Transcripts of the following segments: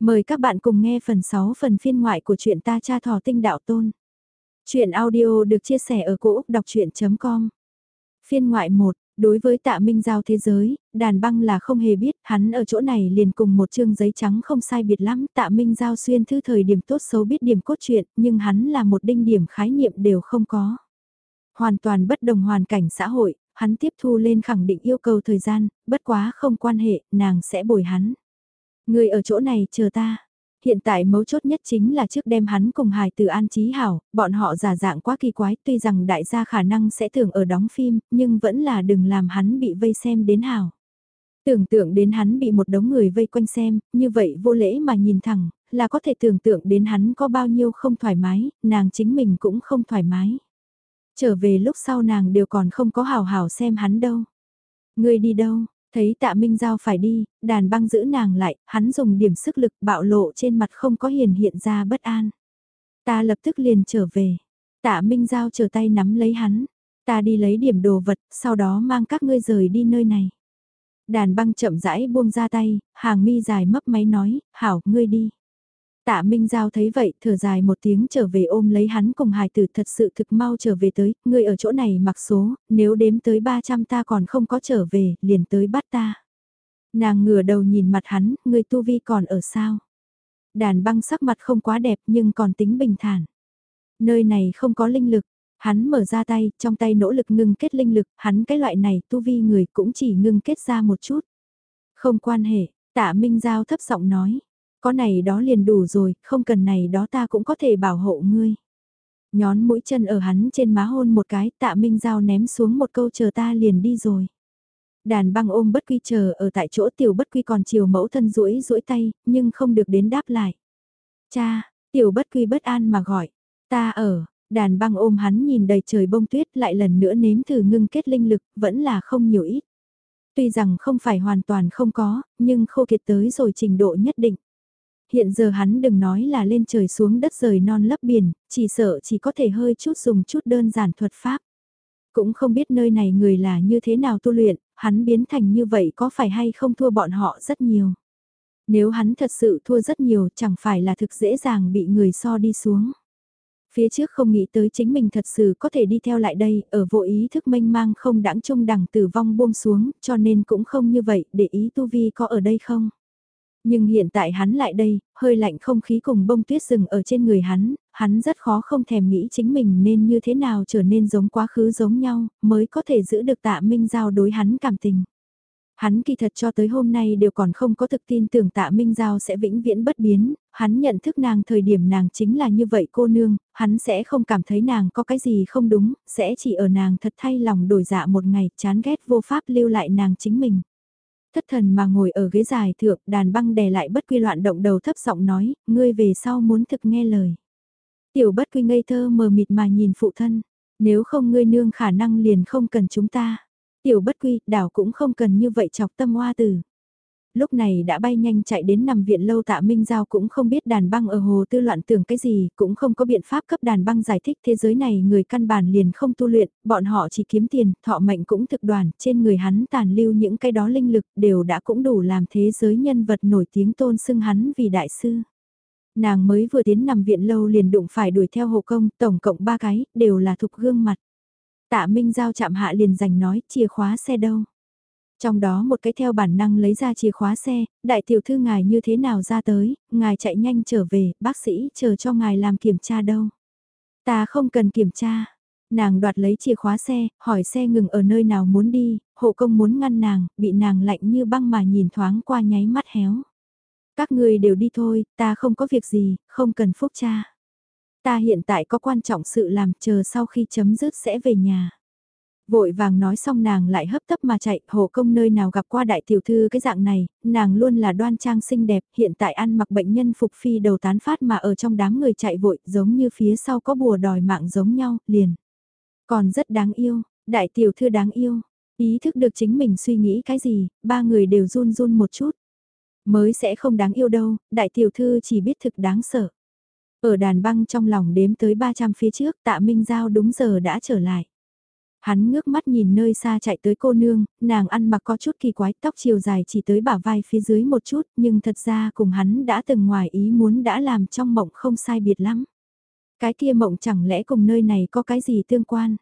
Mời các bạn cùng nghe phần 6 phần phiên ngoại của truyện ta cha thỏ tinh đạo tôn. Chuyện audio được chia sẻ ở cỗ đọc chuyện.com Phiên ngoại 1, đối với tạ minh giao thế giới, đàn băng là không hề biết, hắn ở chỗ này liền cùng một chương giấy trắng không sai biệt lắm, tạ minh giao xuyên thư thời điểm tốt xấu biết điểm cốt truyện, nhưng hắn là một đinh điểm khái niệm đều không có. Hoàn toàn bất đồng hoàn cảnh xã hội, hắn tiếp thu lên khẳng định yêu cầu thời gian, bất quá không quan hệ, nàng sẽ bồi hắn. Người ở chỗ này chờ ta. Hiện tại mấu chốt nhất chính là trước đem hắn cùng hài từ an trí hảo, bọn họ giả dạng quá kỳ quái tuy rằng đại gia khả năng sẽ tưởng ở đóng phim, nhưng vẫn là đừng làm hắn bị vây xem đến hảo. Tưởng tượng đến hắn bị một đống người vây quanh xem, như vậy vô lễ mà nhìn thẳng, là có thể tưởng tượng đến hắn có bao nhiêu không thoải mái, nàng chính mình cũng không thoải mái. Trở về lúc sau nàng đều còn không có hào hào xem hắn đâu. Người đi đâu, Thấy tạ Minh Giao phải đi, đàn băng giữ nàng lại, hắn dùng điểm sức lực bạo lộ trên mặt không có hiền hiện ra bất an. Ta lập tức liền trở về. Tạ Minh Giao chờ tay nắm lấy hắn. Ta đi lấy điểm đồ vật, sau đó mang các ngươi rời đi nơi này. Đàn băng chậm rãi buông ra tay, hàng mi dài mấp máy nói, hảo, ngươi đi. Tạ Minh Giao thấy vậy, thở dài một tiếng trở về ôm lấy hắn cùng hài tử thật sự thực mau trở về tới, ngươi ở chỗ này mặc số, nếu đếm tới 300 ta còn không có trở về, liền tới bắt ta. Nàng ngửa đầu nhìn mặt hắn, ngươi tu vi còn ở sao? Đàn băng sắc mặt không quá đẹp nhưng còn tính bình thản. Nơi này không có linh lực, hắn mở ra tay, trong tay nỗ lực ngưng kết linh lực, hắn cái loại này tu vi người cũng chỉ ngưng kết ra một chút. Không quan hệ, tạ Minh Giao thấp giọng nói có này đó liền đủ rồi, không cần này đó ta cũng có thể bảo hộ ngươi. Nhón mũi chân ở hắn trên má hôn một cái, tạ Minh Giao ném xuống một câu chờ ta liền đi rồi. Đàn băng ôm bất quy chờ ở tại chỗ tiểu bất quy còn chiều mẫu thân rũi rũi tay, nhưng không được đến đáp lại. Cha, tiểu bất quy bất an mà gọi, ta ở, đàn băng ôm hắn nhìn đầy trời bông tuyết lại lần nữa nếm thử ngưng kết linh lực, vẫn là không nhiều ít. Tuy rằng không phải hoàn toàn không có, nhưng khô kiệt tới rồi trình độ nhất định. Hiện giờ hắn đừng nói là lên trời xuống đất rời non lấp biển, chỉ sợ chỉ có thể hơi chút dùng chút đơn giản thuật pháp. Cũng không biết nơi này người là như thế nào tu luyện, hắn biến thành như vậy có phải hay không thua bọn họ rất nhiều. Nếu hắn thật sự thua rất nhiều chẳng phải là thực dễ dàng bị người so đi xuống. Phía trước không nghĩ tới chính mình thật sự có thể đi theo lại đây, ở vô ý thức mênh mang không đãng trung đẳng tử vong buông xuống, cho nên cũng không như vậy, để ý tu vi có ở đây không. Nhưng hiện tại hắn lại đây, hơi lạnh không khí cùng bông tuyết rừng ở trên người hắn, hắn rất khó không thèm nghĩ chính mình nên như thế nào trở nên giống quá khứ giống nhau, mới có thể giữ được tạ minh giao đối hắn cảm tình. Hắn kỳ thật cho tới hôm nay đều còn không có thực tin tưởng tạ Minh Giao sẽ vĩnh viễn bất biến, hắn nhận thức nàng thời điểm nàng chính là như vậy cô nương, hắn sẽ không cảm thấy nàng có cái gì không đúng, sẽ chỉ ở nàng thật thay lòng đổi dạ một ngày chán ghét vô pháp lưu lại nàng chính mình. Thất thần mà ngồi ở ghế dài thượng, đàn băng đè lại bất quy loạn động đầu thấp giọng nói, ngươi về sau muốn thực nghe lời. Tiểu bất quy ngây thơ mờ mịt mà nhìn phụ thân, nếu không ngươi nương khả năng liền không cần chúng ta. Tiểu bất quy, đảo cũng không cần như vậy chọc tâm hoa tử lúc này đã bay nhanh chạy đến nằm viện lâu tạ Minh Giao cũng không biết đàn băng ở hồ tư loạn tưởng cái gì, cũng không có biện pháp cấp đàn băng giải thích thế giới này người căn bản liền không tu luyện, bọn họ chỉ kiếm tiền, thọ mệnh cũng thực đoàn, trên người hắn tàn lưu những cái đó linh lực đều đã cũng đủ làm thế giới nhân vật nổi tiếng tôn xưng hắn vì đại sư. Nàng mới vừa tiến nằm viện lâu liền đụng phải đuổi theo hộ công, tổng cộng ba cái, đều là thục gương mặt. Tạ Minh Giao chạm hạ liền giành nói, chìa khóa xe đâu. Trong đó một cái theo bản năng lấy ra chìa khóa xe, đại tiểu thư ngài như thế nào ra tới, ngài chạy nhanh trở về, bác sĩ chờ cho ngài làm kiểm tra đâu. Ta không cần kiểm tra. Nàng đoạt lấy chìa khóa xe, hỏi xe ngừng ở nơi nào muốn đi, hộ công muốn ngăn nàng, bị nàng lạnh như băng mà nhìn thoáng qua nháy mắt héo. Các người đều đi thôi, ta không có việc gì, không cần phúc cha. Ta hiện tại có quan trọng sự làm chờ sau khi chấm dứt sẽ về nhà. Vội vàng nói xong nàng lại hấp tấp mà chạy, hồ công nơi nào gặp qua đại tiểu thư cái dạng này, nàng luôn là đoan trang xinh đẹp, hiện tại ăn mặc bệnh nhân phục phi đầu tán phát mà ở trong đám người chạy vội, giống như phía sau có bùa đòi mạng giống nhau, liền. Còn rất đáng yêu, đại tiểu thư đáng yêu, ý thức được chính mình suy nghĩ cái gì, ba người đều run run một chút. Mới sẽ không đáng yêu đâu, đại tiểu thư chỉ biết thực đáng sợ. Ở đàn băng trong lòng đếm tới 300 phía trước tạ Minh Giao đúng giờ đã trở lại. Hắn ngước mắt nhìn nơi xa chạy tới cô nương, nàng ăn mặc có chút kỳ quái, tóc chiều dài chỉ tới bả vai phía dưới một chút, nhưng thật ra cùng hắn đã từng ngoài ý muốn đã làm trong mộng không sai biệt lắm. Cái kia mộng chẳng lẽ cùng nơi này có cái gì tương quan?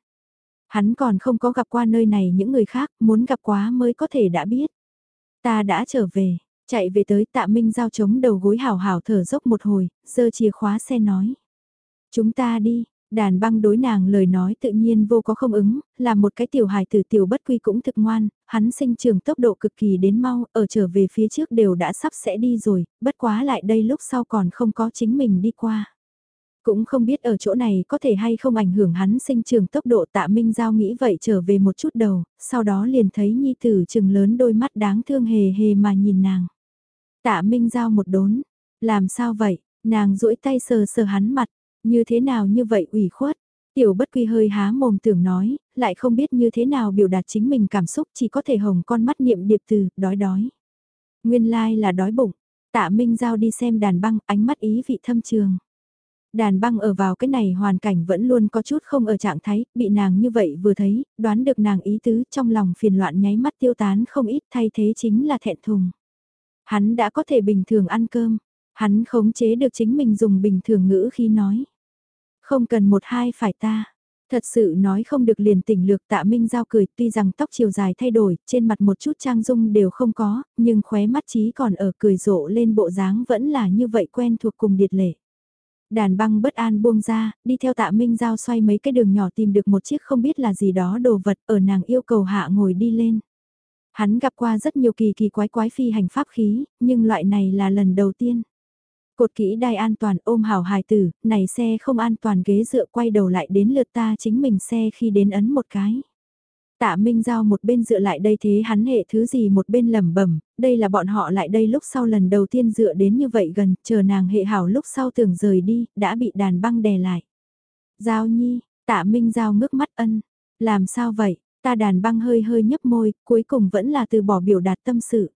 Hắn còn không có gặp qua nơi này những người khác, muốn gặp quá mới có thể đã biết. Ta đã trở về, chạy về tới tạ minh giao chống đầu gối hào hào thở dốc một hồi, giơ chìa khóa xe nói. Chúng ta đi, Đàn băng đối nàng lời nói tự nhiên vô có không ứng, là một cái tiểu hài tử tiểu bất quy cũng thực ngoan, hắn sinh trường tốc độ cực kỳ đến mau, ở trở về phía trước đều đã sắp sẽ đi rồi, bất quá lại đây lúc sau còn không có chính mình đi qua. Cũng không biết ở chỗ này có thể hay không ảnh hưởng hắn sinh trường tốc độ tạ minh giao nghĩ vậy trở về một chút đầu, sau đó liền thấy nhi tử trừng lớn đôi mắt đáng thương hề hề mà nhìn nàng. Tạ minh giao một đốn, làm sao vậy, nàng duỗi tay sờ sờ hắn mặt, như thế nào như vậy ủy khuất? Tiểu bất quy hơi há mồm tưởng nói, lại không biết như thế nào biểu đạt chính mình cảm xúc chỉ có thể hồng con mắt niệm điệp từ, đói đói. Nguyên lai like là đói bụng, tạ minh giao đi xem đàn băng, ánh mắt ý vị thâm trường. Đàn băng ở vào cái này hoàn cảnh vẫn luôn có chút không ở trạng thái, bị nàng như vậy vừa thấy, đoán được nàng ý tứ trong lòng phiền loạn nháy mắt tiêu tán không ít thay thế chính là thẹn thùng. Hắn đã có thể bình thường ăn cơm, hắn khống chế được chính mình dùng bình thường ngữ khi nói. Không cần một hai phải ta. Thật sự nói không được liền tỉnh lược tạ minh giao cười tuy rằng tóc chiều dài thay đổi, trên mặt một chút trang dung đều không có, nhưng khóe mắt trí còn ở cười rộ lên bộ dáng vẫn là như vậy quen thuộc cùng điệt lệ. Đàn băng bất an buông ra, đi theo tạ minh giao xoay mấy cái đường nhỏ tìm được một chiếc không biết là gì đó đồ vật ở nàng yêu cầu hạ ngồi đi lên. Hắn gặp qua rất nhiều kỳ kỳ quái quái phi hành pháp khí, nhưng loại này là lần đầu tiên. Cột kỹ đai an toàn ôm hảo hài tử, này xe không an toàn ghế dựa quay đầu lại đến lượt ta chính mình xe khi đến ấn một cái. Tạ Minh Giao một bên dựa lại đây thế hắn hệ thứ gì một bên lẩm bẩm, đây là bọn họ lại đây lúc sau lần đầu tiên dựa đến như vậy gần, chờ nàng hệ hảo lúc sau tưởng rời đi, đã bị đàn băng đè lại. Giao nhi, tạ Minh Giao ngước mắt ân, làm sao vậy, ta đàn băng hơi hơi nhấp môi, cuối cùng vẫn là từ bỏ biểu đạt tâm sự.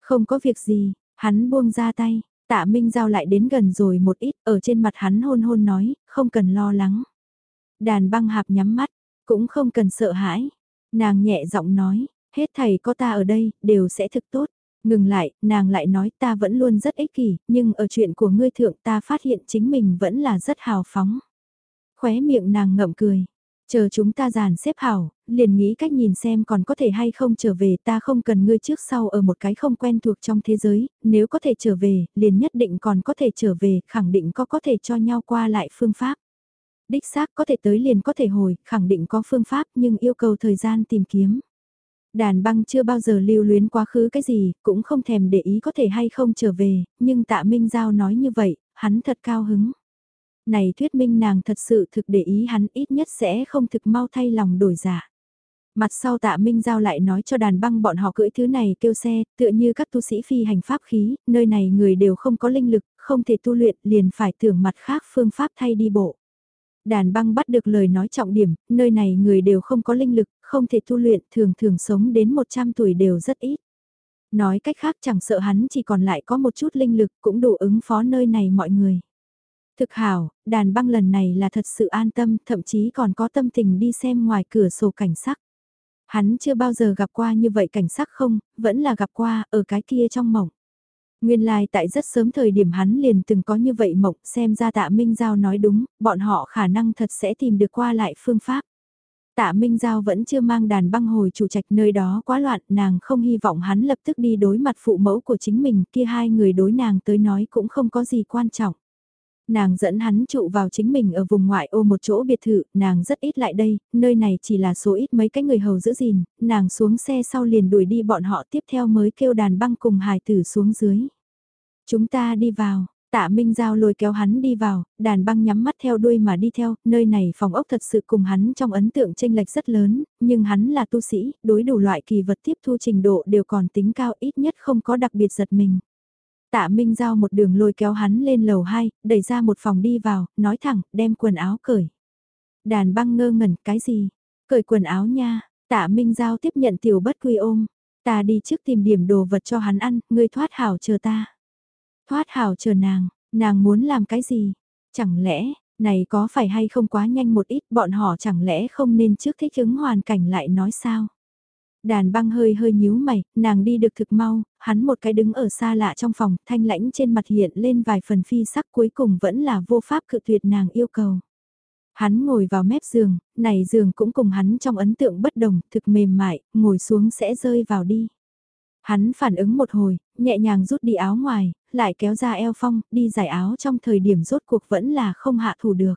Không có việc gì, hắn buông ra tay, Tạ Minh Giao lại đến gần rồi một ít, ở trên mặt hắn hôn hôn nói, không cần lo lắng. Đàn băng hạp nhắm mắt, cũng không cần sợ hãi. Nàng nhẹ giọng nói, hết thầy có ta ở đây, đều sẽ thực tốt. Ngừng lại, nàng lại nói ta vẫn luôn rất ích kỷ, nhưng ở chuyện của ngươi thượng ta phát hiện chính mình vẫn là rất hào phóng. Khóe miệng nàng ngậm cười. Chờ chúng ta giàn xếp hảo, liền nghĩ cách nhìn xem còn có thể hay không trở về ta không cần ngươi trước sau ở một cái không quen thuộc trong thế giới, nếu có thể trở về, liền nhất định còn có thể trở về, khẳng định có có thể cho nhau qua lại phương pháp. Đích xác có thể tới liền có thể hồi, khẳng định có phương pháp nhưng yêu cầu thời gian tìm kiếm. Đàn băng chưa bao giờ lưu luyến quá khứ cái gì, cũng không thèm để ý có thể hay không trở về, nhưng tạ Minh Giao nói như vậy, hắn thật cao hứng này thuyết minh nàng thật sự thực để ý hắn ít nhất sẽ không thực mau thay lòng đổi giả. Mặt sau tạ Minh Giao lại nói cho đàn băng bọn họ cưỡi thứ này kêu xe, tựa như các tu sĩ phi hành pháp khí, nơi này người đều không có linh lực, không thể tu luyện liền phải tưởng mặt khác phương pháp thay đi bộ. Đàn băng bắt được lời nói trọng điểm, nơi này người đều không có linh lực, không thể tu luyện, thường thường sống đến 100 tuổi đều rất ít. Nói cách khác chẳng sợ hắn chỉ còn lại có một chút linh lực cũng đủ ứng phó nơi này mọi người. Thực hảo, đàn băng lần này là thật sự an tâm, thậm chí còn có tâm tình đi xem ngoài cửa sổ cảnh sắc. Hắn chưa bao giờ gặp qua như vậy cảnh sắc không, vẫn là gặp qua ở cái kia trong mộng. Nguyên lai like tại rất sớm thời điểm hắn liền từng có như vậy mộng xem ra tạ Minh Giao nói đúng, bọn họ khả năng thật sẽ tìm được qua lại phương pháp. Tạ Minh Giao vẫn chưa mang đàn băng hồi chủ trạch nơi đó quá loạn, nàng không hy vọng hắn lập tức đi đối mặt phụ mẫu của chính mình, kia hai người đối nàng tới nói cũng không có gì quan trọng. Nàng dẫn hắn trụ vào chính mình ở vùng ngoại ô một chỗ biệt thự, nàng rất ít lại đây, nơi này chỉ là số ít mấy cái người hầu giữ gìn, nàng xuống xe sau liền đuổi đi bọn họ tiếp theo mới kêu đàn băng cùng hài tử xuống dưới. Chúng ta đi vào, Tạ Minh Giao lôi kéo hắn đi vào, đàn băng nhắm mắt theo đuôi mà đi theo, nơi này phòng ốc thật sự cùng hắn trong ấn tượng tranh lệch rất lớn, nhưng hắn là tu sĩ, đối đủ loại kỳ vật tiếp thu trình độ đều còn tính cao ít nhất không có đặc biệt giật mình. Tạ Minh Giao một đường lôi kéo hắn lên lầu 2, đẩy ra một phòng đi vào, nói thẳng, đem quần áo cởi. Đàn băng ngơ ngẩn, cái gì? Cởi quần áo nha, tạ Minh Giao tiếp nhận tiểu bất quy ôm. Ta đi trước tìm điểm đồ vật cho hắn ăn, ngươi thoát hảo chờ ta. Thoát hảo chờ nàng, nàng muốn làm cái gì? Chẳng lẽ, Này có phải hay không quá nhanh một ít bọn họ chẳng lẽ không nên trước thích ứng hoàn cảnh lại nói sao? Đàn băng hơi hơi nhíu mày, nàng đi được thực mau, hắn một cái đứng ở xa lạ trong phòng, thanh lãnh trên mặt hiện lên vài phần phi sắc cuối cùng vẫn là vô pháp cự tuyệt nàng yêu cầu. Hắn ngồi vào mép giường, này giường cũng cùng hắn trong ấn tượng bất đồng, thực mềm mại, ngồi xuống sẽ rơi vào đi. Hắn phản ứng một hồi, nhẹ nhàng rút đi áo ngoài, lại kéo ra eo phong, đi giải áo trong thời điểm rốt cuộc vẫn là không hạ thủ được.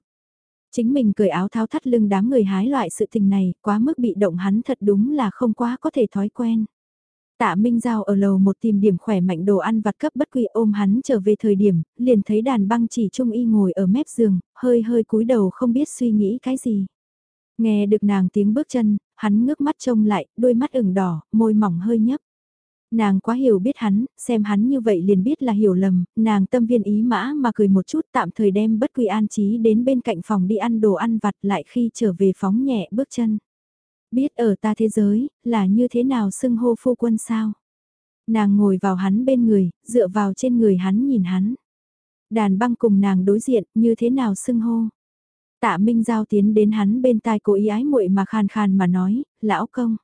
Chính mình cởi áo tháo thắt lưng đám người hái loại sự tình này, quá mức bị động hắn thật đúng là không quá có thể thói quen. Tạ Minh Giao ở lầu một tìm điểm khỏe mạnh đồ ăn vặt cấp bất quy ôm hắn trở về thời điểm, liền thấy đàn băng chỉ trung y ngồi ở mép giường, hơi hơi cúi đầu không biết suy nghĩ cái gì. Nghe được nàng tiếng bước chân, hắn ngước mắt trông lại, đôi mắt ửng đỏ, môi mỏng hơi nhấp. Nàng quá hiểu biết hắn, xem hắn như vậy liền biết là hiểu lầm, nàng tâm viên ý mã mà cười một chút tạm thời đem bất quy an trí đến bên cạnh phòng đi ăn đồ ăn vặt lại khi trở về phóng nhẹ bước chân. Biết ở ta thế giới, là như thế nào xưng hô phu quân sao? Nàng ngồi vào hắn bên người, dựa vào trên người hắn nhìn hắn. Đàn băng cùng nàng đối diện, như thế nào xưng hô? Tạ Minh Giao tiến đến hắn bên tai cố ý ái muội mà khàn khàn mà nói, lão công.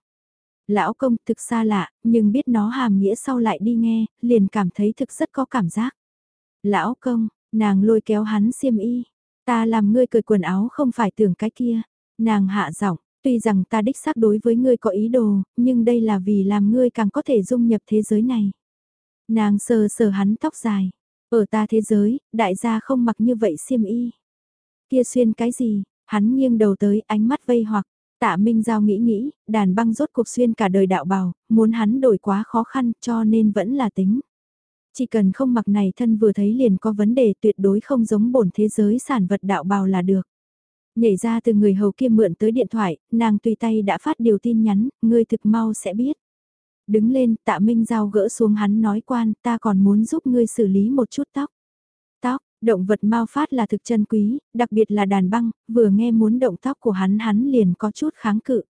Lão công thực xa lạ, nhưng biết nó hàm nghĩa sau lại đi nghe, liền cảm thấy thực rất có cảm giác. Lão công, nàng lôi kéo hắn xiêm y. Ta làm ngươi cười quần áo không phải tưởng cái kia. Nàng hạ giọng, tuy rằng ta đích xác đối với ngươi có ý đồ, nhưng đây là vì làm ngươi càng có thể dung nhập thế giới này. Nàng sờ sờ hắn tóc dài. Ở ta thế giới, đại gia không mặc như vậy xiêm y. Kia xuyên cái gì? Hắn nghiêng đầu tới ánh mắt vây hoặc. Tạ Minh Giao nghĩ nghĩ, đàn băng rốt cuộc xuyên cả đời đạo bào, muốn hắn đổi quá khó khăn cho nên vẫn là tính. Chỉ cần không mặc này thân vừa thấy liền có vấn đề tuyệt đối không giống bổn thế giới sản vật đạo bào là được. Nhảy ra từ người hầu kia mượn tới điện thoại, nàng tùy tay đã phát điều tin nhắn, ngươi thực mau sẽ biết. Đứng lên, tạ Minh Giao gỡ xuống hắn nói quan, ta còn muốn giúp ngươi xử lý một chút tóc. Động vật mau phát là thực chân quý, đặc biệt là đàn băng, vừa nghe muốn động tóc của hắn hắn liền có chút kháng cự.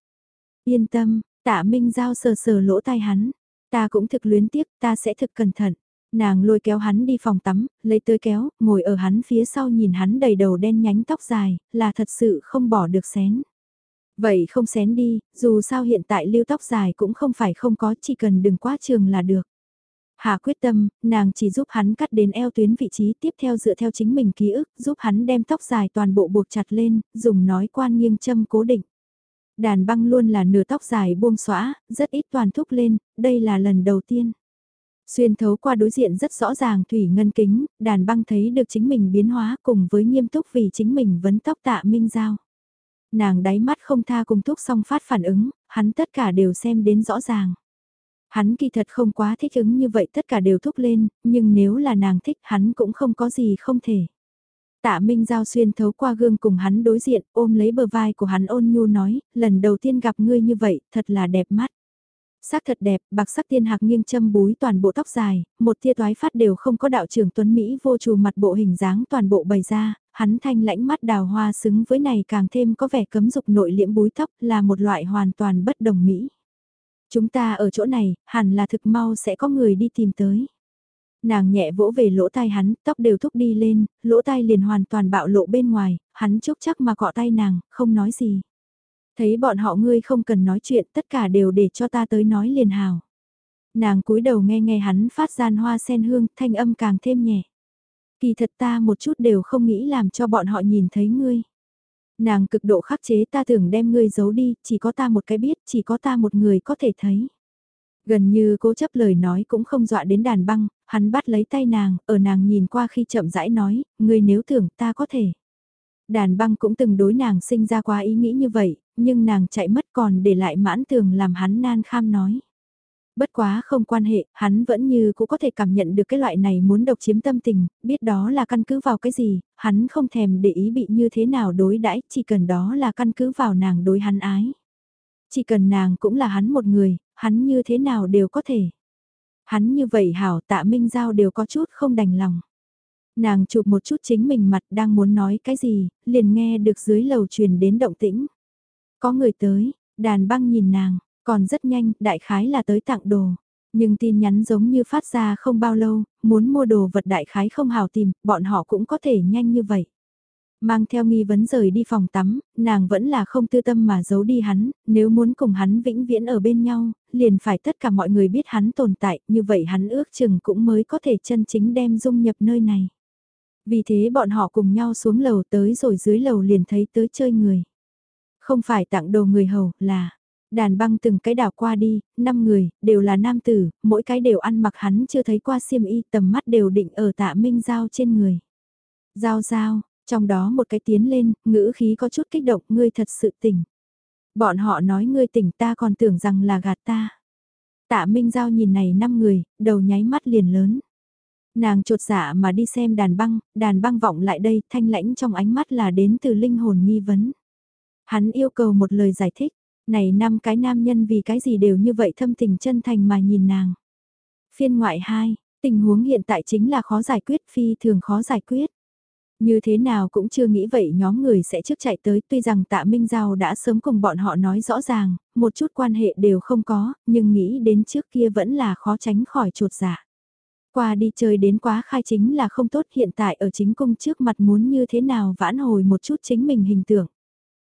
Yên tâm, tạ Minh Giao sờ sờ lỗ tai hắn, ta cũng thực luyến tiếc, ta sẽ thực cẩn thận. Nàng lôi kéo hắn đi phòng tắm, lấy tới kéo, ngồi ở hắn phía sau nhìn hắn đầy đầu đen nhánh tóc dài, là thật sự không bỏ được xén. Vậy không xén đi, dù sao hiện tại lưu tóc dài cũng không phải không có, chỉ cần đừng quá trường là được. Hà quyết tâm, nàng chỉ giúp hắn cắt đến eo tuyến vị trí tiếp theo dựa theo chính mình ký ức, giúp hắn đem tóc dài toàn bộ buộc chặt lên, dùng nói quan nghiêng châm cố định. Đàn băng luôn là nửa tóc dài buông xõa, rất ít toàn thúc lên, đây là lần đầu tiên. Xuyên thấu qua đối diện rất rõ ràng thủy ngân kính, đàn băng thấy được chính mình biến hóa cùng với nghiêm túc vì chính mình vấn tóc tạ minh giao. Nàng đáy mắt không tha cùng thúc song phát phản ứng, hắn tất cả đều xem đến rõ ràng. Hắn kỳ thật không quá thích ứng như vậy tất cả đều thúc lên, nhưng nếu là nàng thích hắn cũng không có gì không thể. Tạ Minh Giao xuyên thấu qua gương cùng hắn đối diện, ôm lấy bờ vai của hắn ôn nhu nói, lần đầu tiên gặp ngươi như vậy, thật là đẹp mắt. Sắc thật đẹp, bạc sắc tiên hạc nghiêng châm búi toàn bộ tóc dài, một tia toái phát đều không có đạo trưởng tuấn Mỹ vô trù mặt bộ hình dáng toàn bộ bày ra, hắn thanh lãnh mắt đào hoa xứng với này càng thêm có vẻ cấm dục nội liễm búi tóc là một loại hoàn toàn bất đồng Mỹ. Chúng ta ở chỗ này, hẳn là thực mau sẽ có người đi tìm tới. Nàng nhẹ vỗ về lỗ tai hắn, tóc đều thúc đi lên, lỗ tai liền hoàn toàn bạo lộ bên ngoài, hắn chúc chắc mà cọ tay nàng, không nói gì. Thấy bọn họ ngươi không cần nói chuyện, tất cả đều để cho ta tới nói liền hào. Nàng cúi đầu nghe nghe hắn phát gian hoa sen hương, thanh âm càng thêm nhẹ. Kỳ thật ta một chút đều không nghĩ làm cho bọn họ nhìn thấy ngươi. Nàng cực độ khắc chế ta tưởng đem ngươi giấu đi, chỉ có ta một cái biết, chỉ có ta một người có thể thấy. Gần như cố chấp lời nói cũng không dọa đến đàn băng, hắn bắt lấy tay nàng, ở nàng nhìn qua khi chậm rãi nói, ngươi nếu tưởng ta có thể. Đàn băng cũng từng đối nàng sinh ra qua ý nghĩ như vậy, nhưng nàng chạy mất còn để lại mãn tường làm hắn nan kham nói. Bất quá không quan hệ, hắn vẫn như cũng có thể cảm nhận được cái loại này muốn độc chiếm tâm tình, biết đó là căn cứ vào cái gì, hắn không thèm để ý bị như thế nào đối đãi chỉ cần đó là căn cứ vào nàng đối hắn ái. Chỉ cần nàng cũng là hắn một người, hắn như thế nào đều có thể. Hắn như vậy hảo tạ minh giao đều có chút không đành lòng. Nàng chụp một chút chính mình mặt đang muốn nói cái gì, liền nghe được dưới lầu truyền đến động tĩnh. Có người tới, đàn băng nhìn nàng, còn rất nhanh, đại khái là tới tặng đồ. Nhưng tin nhắn giống như phát ra không bao lâu, muốn mua đồ vật đại khái không hào tìm, bọn họ cũng có thể nhanh như vậy. Mang theo nghi vấn rời đi phòng tắm, nàng vẫn là không tư tâm mà giấu đi hắn, nếu muốn cùng hắn vĩnh viễn ở bên nhau, liền phải tất cả mọi người biết hắn tồn tại, như vậy hắn ước chừng cũng mới có thể chân chính đem dung nhập nơi này. Vì thế bọn họ cùng nhau xuống lầu tới rồi dưới lầu liền thấy tới chơi người. Không phải tặng đồ người hầu, là đàn băng từng cái đảo qua đi, năm người, đều là nam tử, mỗi cái đều ăn mặc hắn chưa thấy qua xiêm y tầm mắt đều định ở tạ minh giao trên người. Giao giao, trong đó một cái tiến lên, ngữ khí có chút kích động, ngươi thật sự tỉnh. Bọn họ nói ngươi tỉnh ta còn tưởng rằng là gạt ta. Tạ Minh Giao nhìn này năm người, đầu nháy mắt liền lớn. Nàng trột dạ mà đi xem đàn băng, đàn băng vọng lại đây, thanh lãnh trong ánh mắt là đến từ linh hồn nghi vấn. Hắn yêu cầu một lời giải thích, này năm cái nam nhân vì cái gì đều như vậy thâm tình chân thành mà nhìn nàng. Phiên ngoại 2, tình huống hiện tại chính là khó giải quyết phi thường khó giải quyết. Như thế nào cũng chưa nghĩ vậy nhóm người sẽ trước chạy tới tuy rằng tạ Minh Giao đã sớm cùng bọn họ nói rõ ràng, một chút quan hệ đều không có, nhưng nghĩ đến trước kia vẫn là khó tránh khỏi trột dạ. Qua đi chơi đến quá khai chính là không tốt hiện tại ở chính cung trước mặt muốn như thế nào vãn hồi một chút chính mình hình tượng.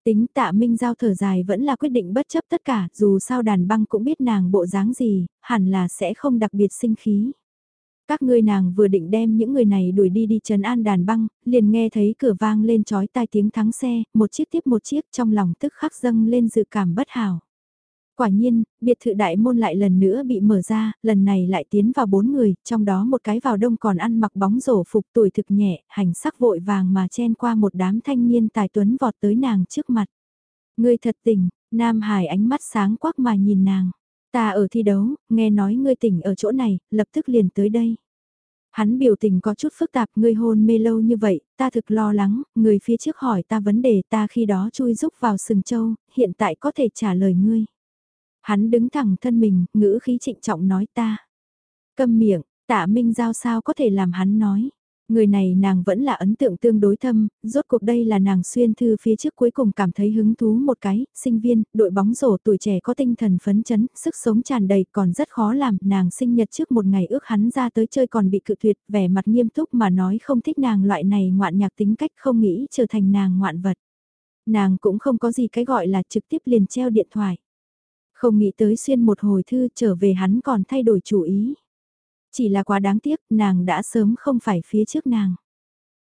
Tính tạ Minh Giao thở dài vẫn là quyết định bất chấp tất cả dù sao đàn băng cũng biết nàng bộ dáng gì, hẳn là sẽ không đặc biệt sinh khí. Các ngươi nàng vừa định đem những người này đuổi đi đi trấn an đàn băng, liền nghe thấy cửa vang lên chói tai tiếng thắng xe, một chiếc tiếp một chiếc trong lòng tức khắc dâng lên dự cảm bất hảo. Quả nhiên, biệt thự đại môn lại lần nữa bị mở ra, lần này lại tiến vào bốn người, trong đó một cái vào đông còn ăn mặc bóng rổ phục tuổi thực nhẹ, hành sắc vội vàng mà chen qua một đám thanh niên tài tuấn vọt tới nàng trước mặt. Ngươi thật tỉnh, Nam Hải ánh mắt sáng quắc mà nhìn nàng. Ta ở thi đấu, nghe nói ngươi tỉnh ở chỗ này, lập tức liền tới đây. Hắn biểu tình có chút phức tạp, ngươi hôn mê lâu như vậy, ta thực lo lắng, người phía trước hỏi ta vấn đề ta khi đó chui rúc vào sừng châu, hiện tại có thể trả lời ngươi. Hắn đứng thẳng thân mình, ngữ khí trịnh trọng nói ta. Câm miệng, tạ minh giao sao có thể làm hắn nói. Người này nàng vẫn là ấn tượng tương đối thâm, rốt cuộc đây là nàng xuyên thư phía trước cuối cùng cảm thấy hứng thú một cái, sinh viên, đội bóng rổ tuổi trẻ có tinh thần phấn chấn, sức sống tràn đầy còn rất khó làm, nàng sinh nhật trước một ngày ước hắn ra tới chơi còn bị cự tuyệt, vẻ mặt nghiêm túc mà nói không thích nàng loại này ngoạn nhạc tính cách không nghĩ trở thành nàng ngoạn vật. Nàng cũng không có gì cái gọi là trực tiếp liền treo điện thoại. Không nghĩ tới xuyên một hồi thư trở về hắn còn thay đổi chủ ý. Chỉ là quá đáng tiếc, nàng đã sớm không phải phía trước nàng.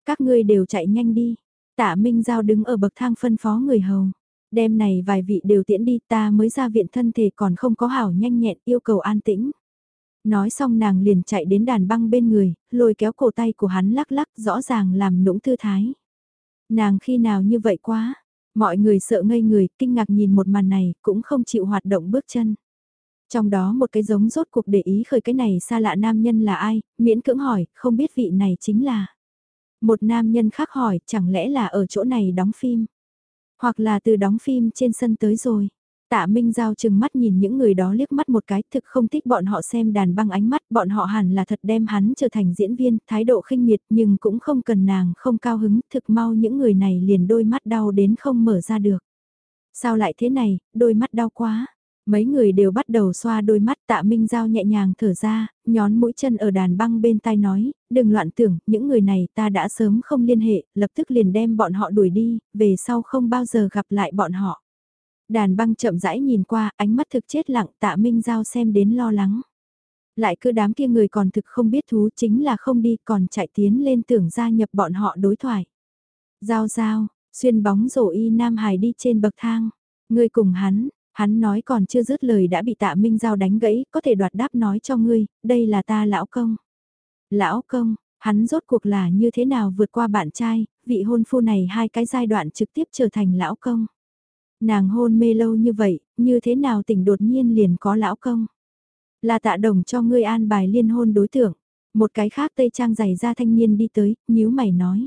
Các ngươi đều chạy nhanh đi. Tạ Minh Giao đứng ở bậc thang phân phó người hầu. Đêm này vài vị đều tiễn đi ta mới ra viện thân thể còn không có hảo nhanh nhẹn yêu cầu an tĩnh. Nói xong nàng liền chạy đến đàn băng bên người, lôi kéo cổ tay của hắn lắc lắc rõ ràng làm nũng thư thái. Nàng khi nào như vậy quá, mọi người sợ ngây người, kinh ngạc nhìn một màn này, cũng không chịu hoạt động bước chân. Trong đó một cái giống rốt cuộc để ý khởi cái này xa lạ nam nhân là ai, miễn cưỡng hỏi, không biết vị này chính là. Một nam nhân khác hỏi, chẳng lẽ là ở chỗ này đóng phim? Hoặc là từ đóng phim trên sân tới rồi. Tạ Minh Giao chừng mắt nhìn những người đó liếc mắt một cái thực không thích bọn họ xem đàn băng ánh mắt, bọn họ hẳn là thật đem hắn trở thành diễn viên, thái độ khinh miệt nhưng cũng không cần nàng không cao hứng, thực mau những người này liền đôi mắt đau đến không mở ra được. Sao lại thế này, đôi mắt đau quá, Mấy người đều bắt đầu xoa đôi mắt tạ Minh Giao nhẹ nhàng thở ra, nhón mũi chân ở đàn băng bên tai nói, đừng loạn tưởng, những người này ta đã sớm không liên hệ, lập tức liền đem bọn họ đuổi đi, về sau không bao giờ gặp lại bọn họ. Đàn băng chậm rãi nhìn qua, ánh mắt thực chết lặng tạ Minh Giao xem đến lo lắng. Lại cứ đám kia người còn thực không biết thú chính là không đi còn chạy tiến lên tưởng gia nhập bọn họ đối thoại. Giao giao, xuyên bóng rổ y Nam Hải đi trên bậc thang. Người cùng hắn, Hắn nói còn chưa dứt lời đã bị tạ Minh Giao đánh gãy, có thể đoạt đáp nói cho ngươi, đây là ta lão công. Lão công, hắn rốt cuộc là như thế nào vượt qua bạn trai, vị hôn phu này hai cái giai đoạn trực tiếp trở thành lão công. Nàng hôn mê lâu như vậy, như thế nào tỉnh đột nhiên liền có lão công. Là tạ đồng cho ngươi an bài liên hôn đối tượng. Một cái khác tây trang giày ra thanh niên đi tới, nhíu mày nói.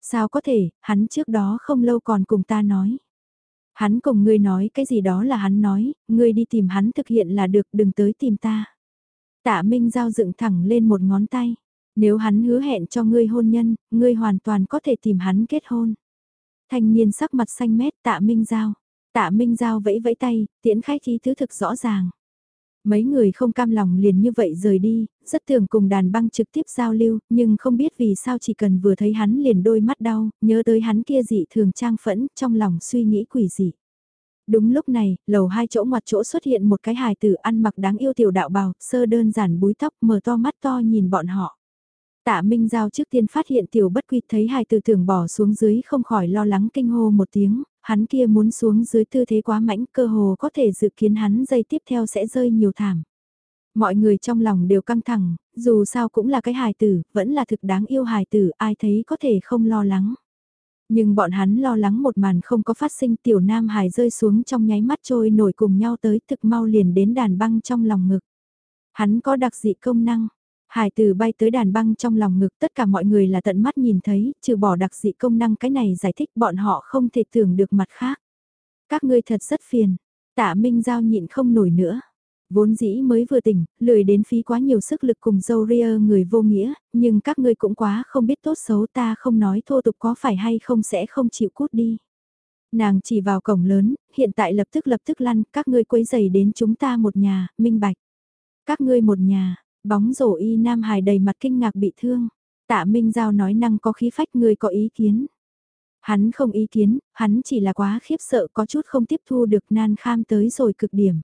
Sao có thể, hắn trước đó không lâu còn cùng ta nói. Hắn cùng ngươi nói cái gì đó là hắn nói, ngươi đi tìm hắn thực hiện là được đừng tới tìm ta. Tạ Minh Giao dựng thẳng lên một ngón tay. Nếu hắn hứa hẹn cho ngươi hôn nhân, ngươi hoàn toàn có thể tìm hắn kết hôn. Thanh niên sắc mặt xanh mét tạ Minh Giao. Tạ Minh Giao vẫy vẫy tay, tiễn khách ý thứ thực rõ ràng. Mấy người không cam lòng liền như vậy rời đi, rất thường cùng đàn băng trực tiếp giao lưu, nhưng không biết vì sao chỉ cần vừa thấy hắn liền đôi mắt đau, nhớ tới hắn kia dị thường trang phẫn, trong lòng suy nghĩ quỷ dị. Đúng lúc này, lầu hai chỗ ngoặt chỗ xuất hiện một cái hài tử ăn mặc đáng yêu tiểu đạo bào, sơ đơn giản búi tóc mở to mắt to nhìn bọn họ. Tạ Minh Giao trước tiên phát hiện tiểu bất quy thấy hài tử tưởng bỏ xuống dưới không khỏi lo lắng kinh hô một tiếng, hắn kia muốn xuống dưới tư thế quá mãnh cơ hồ có thể dự kiến hắn dây tiếp theo sẽ rơi nhiều thảm. Mọi người trong lòng đều căng thẳng, dù sao cũng là cái hài tử, vẫn là thực đáng yêu hài tử, ai thấy có thể không lo lắng. Nhưng bọn hắn lo lắng một màn không có phát sinh tiểu nam hài rơi xuống trong nháy mắt trôi nổi cùng nhau tới thực mau liền đến đàn băng trong lòng ngực. Hắn có đặc dị công năng, Hải từ bay tới đàn băng trong lòng ngực tất cả mọi người là tận mắt nhìn thấy, trừ bỏ đặc dị công năng cái này giải thích bọn họ không thể tưởng được mặt khác. Các ngươi thật rất phiền, tạ Minh Giao nhịn không nổi nữa. Vốn dĩ mới vừa tỉnh, lười đến phí quá nhiều sức lực cùng dâu ria người vô nghĩa, nhưng các ngươi cũng quá không biết tốt xấu ta không nói thô tục có phải hay không sẽ không chịu cút đi. Nàng chỉ vào cổng lớn, hiện tại lập tức lập tức lăn, các ngươi quấy giày đến chúng ta một nhà, minh bạch. Các ngươi một nhà, Bóng rổ y Nam Hải đầy mặt kinh ngạc bị thương. Tạ Minh Giao nói năng có khí phách người có ý kiến. Hắn không ý kiến, hắn chỉ là quá khiếp sợ có chút không tiếp thu được nan kham tới rồi cực điểm.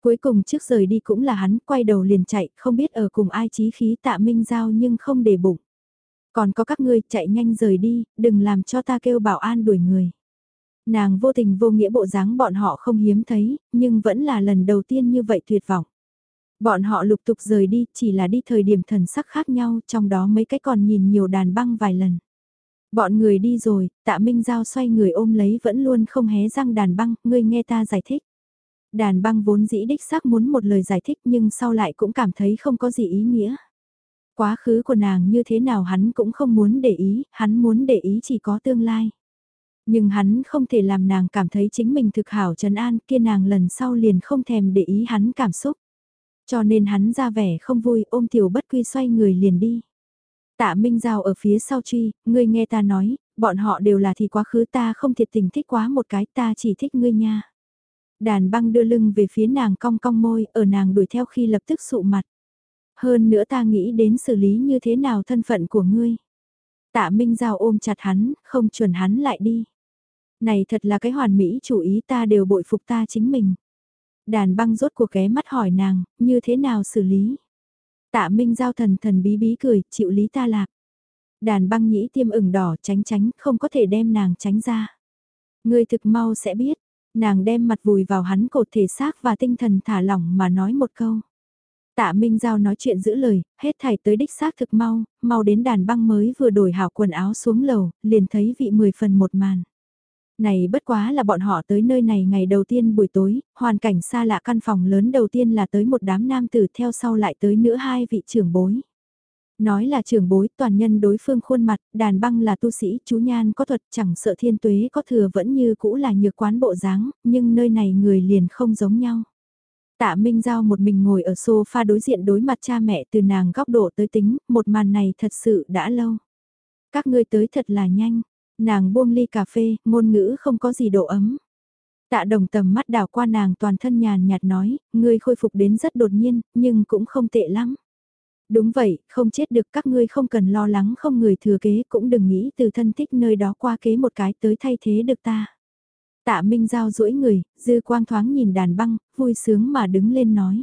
Cuối cùng trước rời đi cũng là hắn quay đầu liền chạy, không biết ở cùng ai chí khí tạ Minh Giao nhưng không để bụng. Còn có các ngươi chạy nhanh rời đi, đừng làm cho ta kêu bảo an đuổi người. Nàng vô tình vô nghĩa bộ dáng bọn họ không hiếm thấy, nhưng vẫn là lần đầu tiên như vậy tuyệt vọng. Bọn họ lục tục rời đi, chỉ là đi thời điểm thần sắc khác nhau, trong đó mấy cái còn nhìn nhiều đàn băng vài lần. Bọn người đi rồi, tạ Minh Giao xoay người ôm lấy vẫn luôn không hé răng đàn băng, ngươi nghe ta giải thích. Đàn băng vốn dĩ đích xác muốn một lời giải thích nhưng sau lại cũng cảm thấy không có gì ý nghĩa. Quá khứ của nàng như thế nào hắn cũng không muốn để ý, hắn muốn để ý chỉ có tương lai. Nhưng hắn không thể làm nàng cảm thấy chính mình thực hảo trấn an kia nàng lần sau liền không thèm để ý hắn cảm xúc. Cho nên hắn ra vẻ không vui ôm tiểu bất quy xoay người liền đi. Tạ Minh Giao ở phía sau truy, ngươi nghe ta nói, bọn họ đều là thì quá khứ ta không thiệt tình thích quá một cái ta chỉ thích ngươi nha. Đàn băng đưa lưng về phía nàng cong cong môi, ở nàng đuổi theo khi lập tức sụ mặt. Hơn nữa ta nghĩ đến xử lý như thế nào thân phận của ngươi. Tạ Minh Giao ôm chặt hắn, không chuẩn hắn lại đi. Này thật là cái hoàn mỹ chủ ý ta đều bội phục ta chính mình. Đàn băng rốt cuộc ghé mắt hỏi nàng, như thế nào xử lý? Tạ Minh Giao thần thần bí bí cười, chịu lý ta lạc. Đàn băng nhĩ tiêm ửng đỏ tránh tránh, không có thể đem nàng tránh ra. Người thực mau sẽ biết, nàng đem mặt vùi vào hắn cột thể xác và tinh thần thả lỏng mà nói một câu. Tạ Minh Giao nói chuyện giữ lời, hết thảy tới đích xác thực mau, mau đến đàn băng mới vừa đổi hảo quần áo xuống lầu, liền thấy vị mười phần một màn. Này bất quá là bọn họ tới nơi này ngày đầu tiên buổi tối, hoàn cảnh xa lạ căn phòng lớn đầu tiên là tới một đám nam tử theo sau lại tới nữa hai vị trưởng bối. Nói là trưởng bối, toàn nhân đối phương khuôn mặt, đàn băng là tu sĩ, chú nhan có thuật, chẳng sợ thiên tuế có thừa vẫn như cũ là nhược quán bộ dáng, nhưng nơi này người liền không giống nhau. Tạ Minh Giao một mình ngồi ở sofa đối diện đối mặt cha mẹ từ nàng góc độ tới tính, một màn này thật sự đã lâu. Các ngươi tới thật là nhanh, Nàng buông ly cà phê, ngôn ngữ không có gì độ ấm. Tạ đồng tầm mắt đảo qua nàng toàn thân nhàn nhạt nói, ngươi khôi phục đến rất đột nhiên, nhưng cũng không tệ lắm. Đúng vậy, không chết được các ngươi không cần lo lắng không người thừa kế cũng đừng nghĩ từ thân thích nơi đó qua kế một cái tới thay thế được ta. Tạ Minh Giao duỗi người, dư quang thoáng nhìn đàn băng, vui sướng mà đứng lên nói.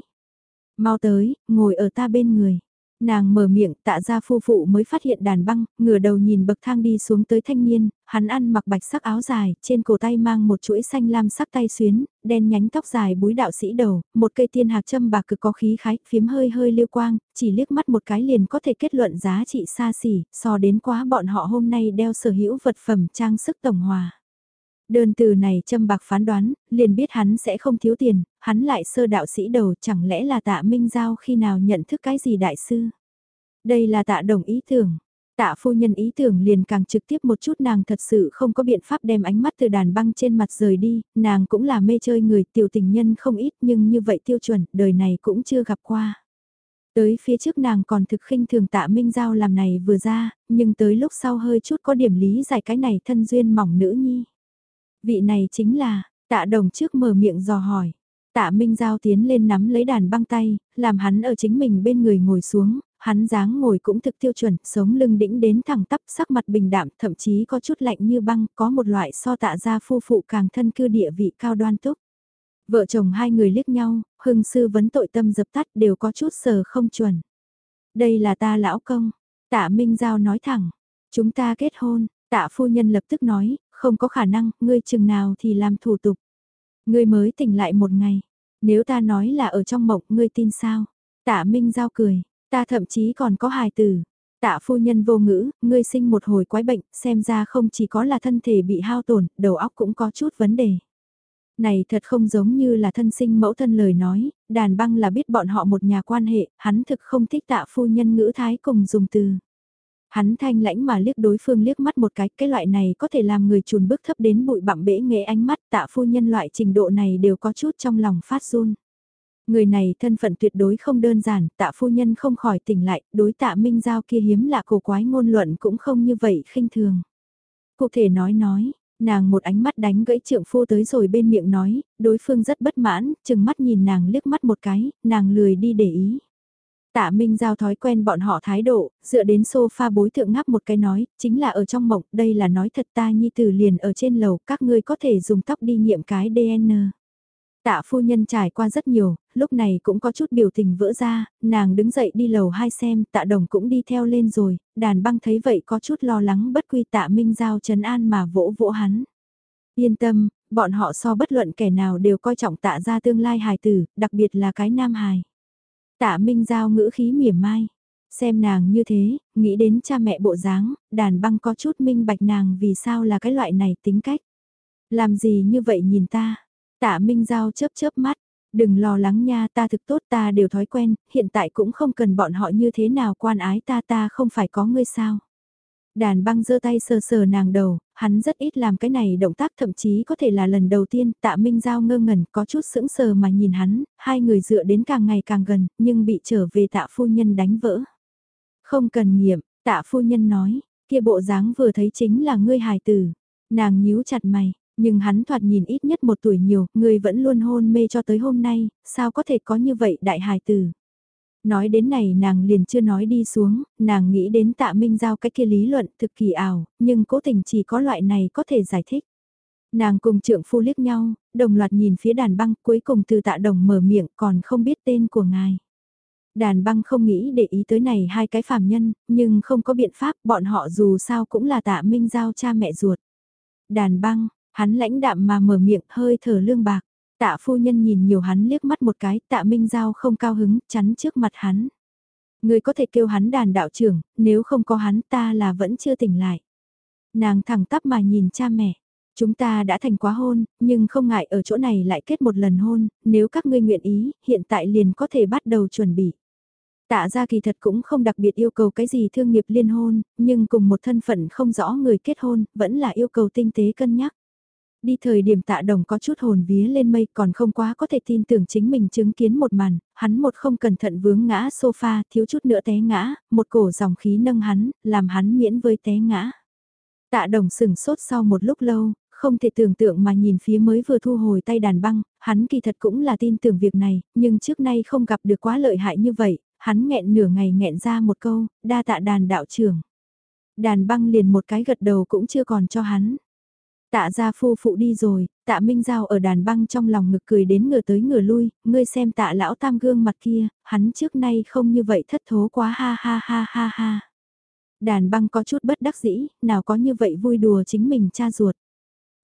Mau tới, ngồi ở ta bên người. Nàng mở miệng tạ ra phu phụ mới phát hiện đàn băng, ngửa đầu nhìn bậc thang đi xuống tới thanh niên, hắn ăn mặc bạch sắc áo dài, trên cổ tay mang một chuỗi xanh lam sắc tay xuyến, đen nhánh tóc dài búi đạo sĩ đầu, một cây tiên hạc châm bạc cực có khí khái, phiếm hơi hơi liêu quang, chỉ liếc mắt một cái liền có thể kết luận giá trị xa xỉ, so đến quá bọn họ hôm nay đeo sở hữu vật phẩm trang sức tổng hòa. Đơn từ này châm bạc phán đoán, liền biết hắn sẽ không thiếu tiền, hắn lại sơ đạo sĩ đầu chẳng lẽ là tạ Minh Giao khi nào nhận thức cái gì đại sư. Đây là tạ đồng ý tưởng. Tạ phu nhân ý tưởng liền càng trực tiếp một chút nàng thật sự không có biện pháp đem ánh mắt từ đàn băng trên mặt rời đi, nàng cũng là mê chơi người tiểu tình nhân không ít nhưng như vậy tiêu chuẩn, đời này cũng chưa gặp qua. Tới phía trước nàng còn thực khinh thường tạ Minh Giao làm này vừa ra, nhưng tới lúc sau hơi chút có điểm lý giải cái này thân duyên mỏng nữ nhi. Vị này chính là, tạ đồng trước mở miệng dò hỏi. Tạ Minh Giao tiến lên nắm lấy đàn băng tay, làm hắn ở chính mình bên người ngồi xuống, hắn dáng ngồi cũng thực tiêu chuẩn, sống lưng đĩnh đến thẳng tắp sắc mặt bình đạm, thậm chí có chút lạnh như băng, có một loại so tạ gia phu phụ càng thân cư địa vị cao đoan túc. Vợ chồng hai người liếc nhau, hưng sư vấn tội tâm dập tắt đều có chút sờ không chuẩn. Đây là ta lão công, tạ Minh Giao nói thẳng, chúng ta kết hôn, tạ phu nhân lập tức nói, không có khả năng, ngươi chừng nào thì làm thủ tục. Ngươi mới tỉnh lại một ngày, nếu ta nói là ở trong mộng ngươi tin sao? Tạ Minh Giao cười, ta thậm chí còn có hài tử. Tạ phu nhân vô ngữ, ngươi sinh một hồi quái bệnh, xem ra không chỉ có là thân thể bị hao tổn, đầu óc cũng có chút vấn đề. Này thật không giống như là thân sinh mẫu thân lời nói, đàn băng là biết bọn họ một nhà quan hệ, hắn thực không thích tạ phu nhân ngữ thái cùng dùng từ. Hắn thanh lãnh mà liếc đối phương liếc mắt một cái, cái loại này có thể làm người chùn bước thấp đến bụi bặm bể nghệ ánh mắt tạ phu nhân loại trình độ này đều có chút trong lòng phát run. Người này thân phận tuyệt đối không đơn giản, tạ phu nhân không khỏi tỉnh lại, đối tạ minh giao kia hiếm lạ cổ quái ngôn luận cũng không như vậy khinh thường. Cụ thể nói nói, nàng một ánh mắt đánh gãy trượng phu tới rồi bên miệng nói, đối phương rất bất mãn, chừng mắt nhìn nàng liếc mắt một cái, nàng lười đi để ý. Tạ Minh Giao thói quen bọn họ thái độ, dựa đến sofa bối thượng ngáp một cái nói, chính là ở trong mộng, đây là nói thật ta nhi tử liền ở trên lầu, các ngươi có thể dùng tóc đi nghiệm cái DN. Tạ phu nhân trải qua rất nhiều, lúc này cũng có chút biểu tình vỡ ra, nàng đứng dậy đi lầu hai xem, tạ đồng cũng đi theo lên rồi, đàn băng thấy vậy có chút lo lắng bất quy tạ Minh Giao trấn an mà vỗ vỗ hắn. Yên tâm, bọn họ so bất luận kẻ nào đều coi trọng tạ ra tương lai hài tử, đặc biệt là cái nam hài. Tạ Minh Giao ngữ khí mỉa mai. Xem nàng như thế, nghĩ đến cha mẹ bộ dáng, đàn băng có chút minh bạch nàng vì sao là cái loại này tính cách. Làm gì như vậy nhìn ta? Tạ Minh Giao chớp chớp mắt. Đừng lo lắng nha ta thực tốt ta đều thói quen, hiện tại cũng không cần bọn họ như thế nào quan ái ta ta không phải có ngươi sao. Đàn băng giơ tay sờ sờ nàng đầu, hắn rất ít làm cái này động tác thậm chí có thể là lần đầu tiên tạ Minh Giao ngơ ngẩn có chút sững sờ mà nhìn hắn, hai người dựa đến càng ngày càng gần, nhưng bị trở về tạ phu nhân đánh vỡ. Không cần nghiệm, tạ phu nhân nói, kia bộ dáng vừa thấy chính là ngươi hài tử. Nàng nhíu chặt mày, nhưng hắn thoạt nhìn ít nhất một tuổi nhiều, người vẫn luôn hôn mê cho tới hôm nay, sao có thể có như vậy đại hài tử. Nói đến này nàng liền chưa nói đi xuống, nàng nghĩ đến tạ minh giao cái kia lý luận thực kỳ ảo, nhưng cố tình chỉ có loại này có thể giải thích. Nàng cùng trượng phu liếc nhau, đồng loạt nhìn phía đàn băng cuối cùng từ tạ đồng mở miệng còn không biết tên của ngài. Đàn băng không nghĩ để ý tới này hai cái phàm nhân, nhưng không có biện pháp bọn họ dù sao cũng là tạ minh giao cha mẹ ruột. Đàn băng, hắn lãnh đạm mà mở miệng hơi thở lương bạc. Tạ phu nhân nhìn nhiều hắn liếc mắt một cái, tạ minh giao không cao hứng, chắn trước mặt hắn. Người có thể kêu hắn đàn đạo trưởng, nếu không có hắn ta là vẫn chưa tỉnh lại. Nàng thẳng tắp mà nhìn cha mẹ. Chúng ta đã thành quá hôn, nhưng không ngại ở chỗ này lại kết một lần hôn, nếu các ngươi nguyện ý, hiện tại liền có thể bắt đầu chuẩn bị. Tạ ra kỳ thật cũng không đặc biệt yêu cầu cái gì thương nghiệp liên hôn, nhưng cùng một thân phận không rõ người kết hôn, vẫn là yêu cầu tinh tế cân nhắc. Đi thời điểm tạ đồng có chút hồn vía lên mây còn không quá có thể tin tưởng chính mình chứng kiến một màn, hắn một không cẩn thận vướng ngã sofa thiếu chút nữa té ngã, một cổ dòng khí nâng hắn, làm hắn miễn với té ngã. Tạ đồng sừng sốt sau một lúc lâu, không thể tưởng tượng mà nhìn phía mới vừa thu hồi tay đàn băng, hắn kỳ thật cũng là tin tưởng việc này, nhưng trước nay không gặp được quá lợi hại như vậy, hắn nghẹn nửa ngày nghẹn ra một câu, đa tạ đàn đạo trưởng. Đàn băng liền một cái gật đầu cũng chưa còn cho hắn. Tạ gia phu phụ đi rồi, tạ Minh Giao ở đàn băng trong lòng ngực cười đến ngửa tới ngửa lui, ngươi xem tạ lão tam gương mặt kia, hắn trước nay không như vậy thất thố quá ha ha ha ha ha. Đàn băng có chút bất đắc dĩ, nào có như vậy vui đùa chính mình cha ruột.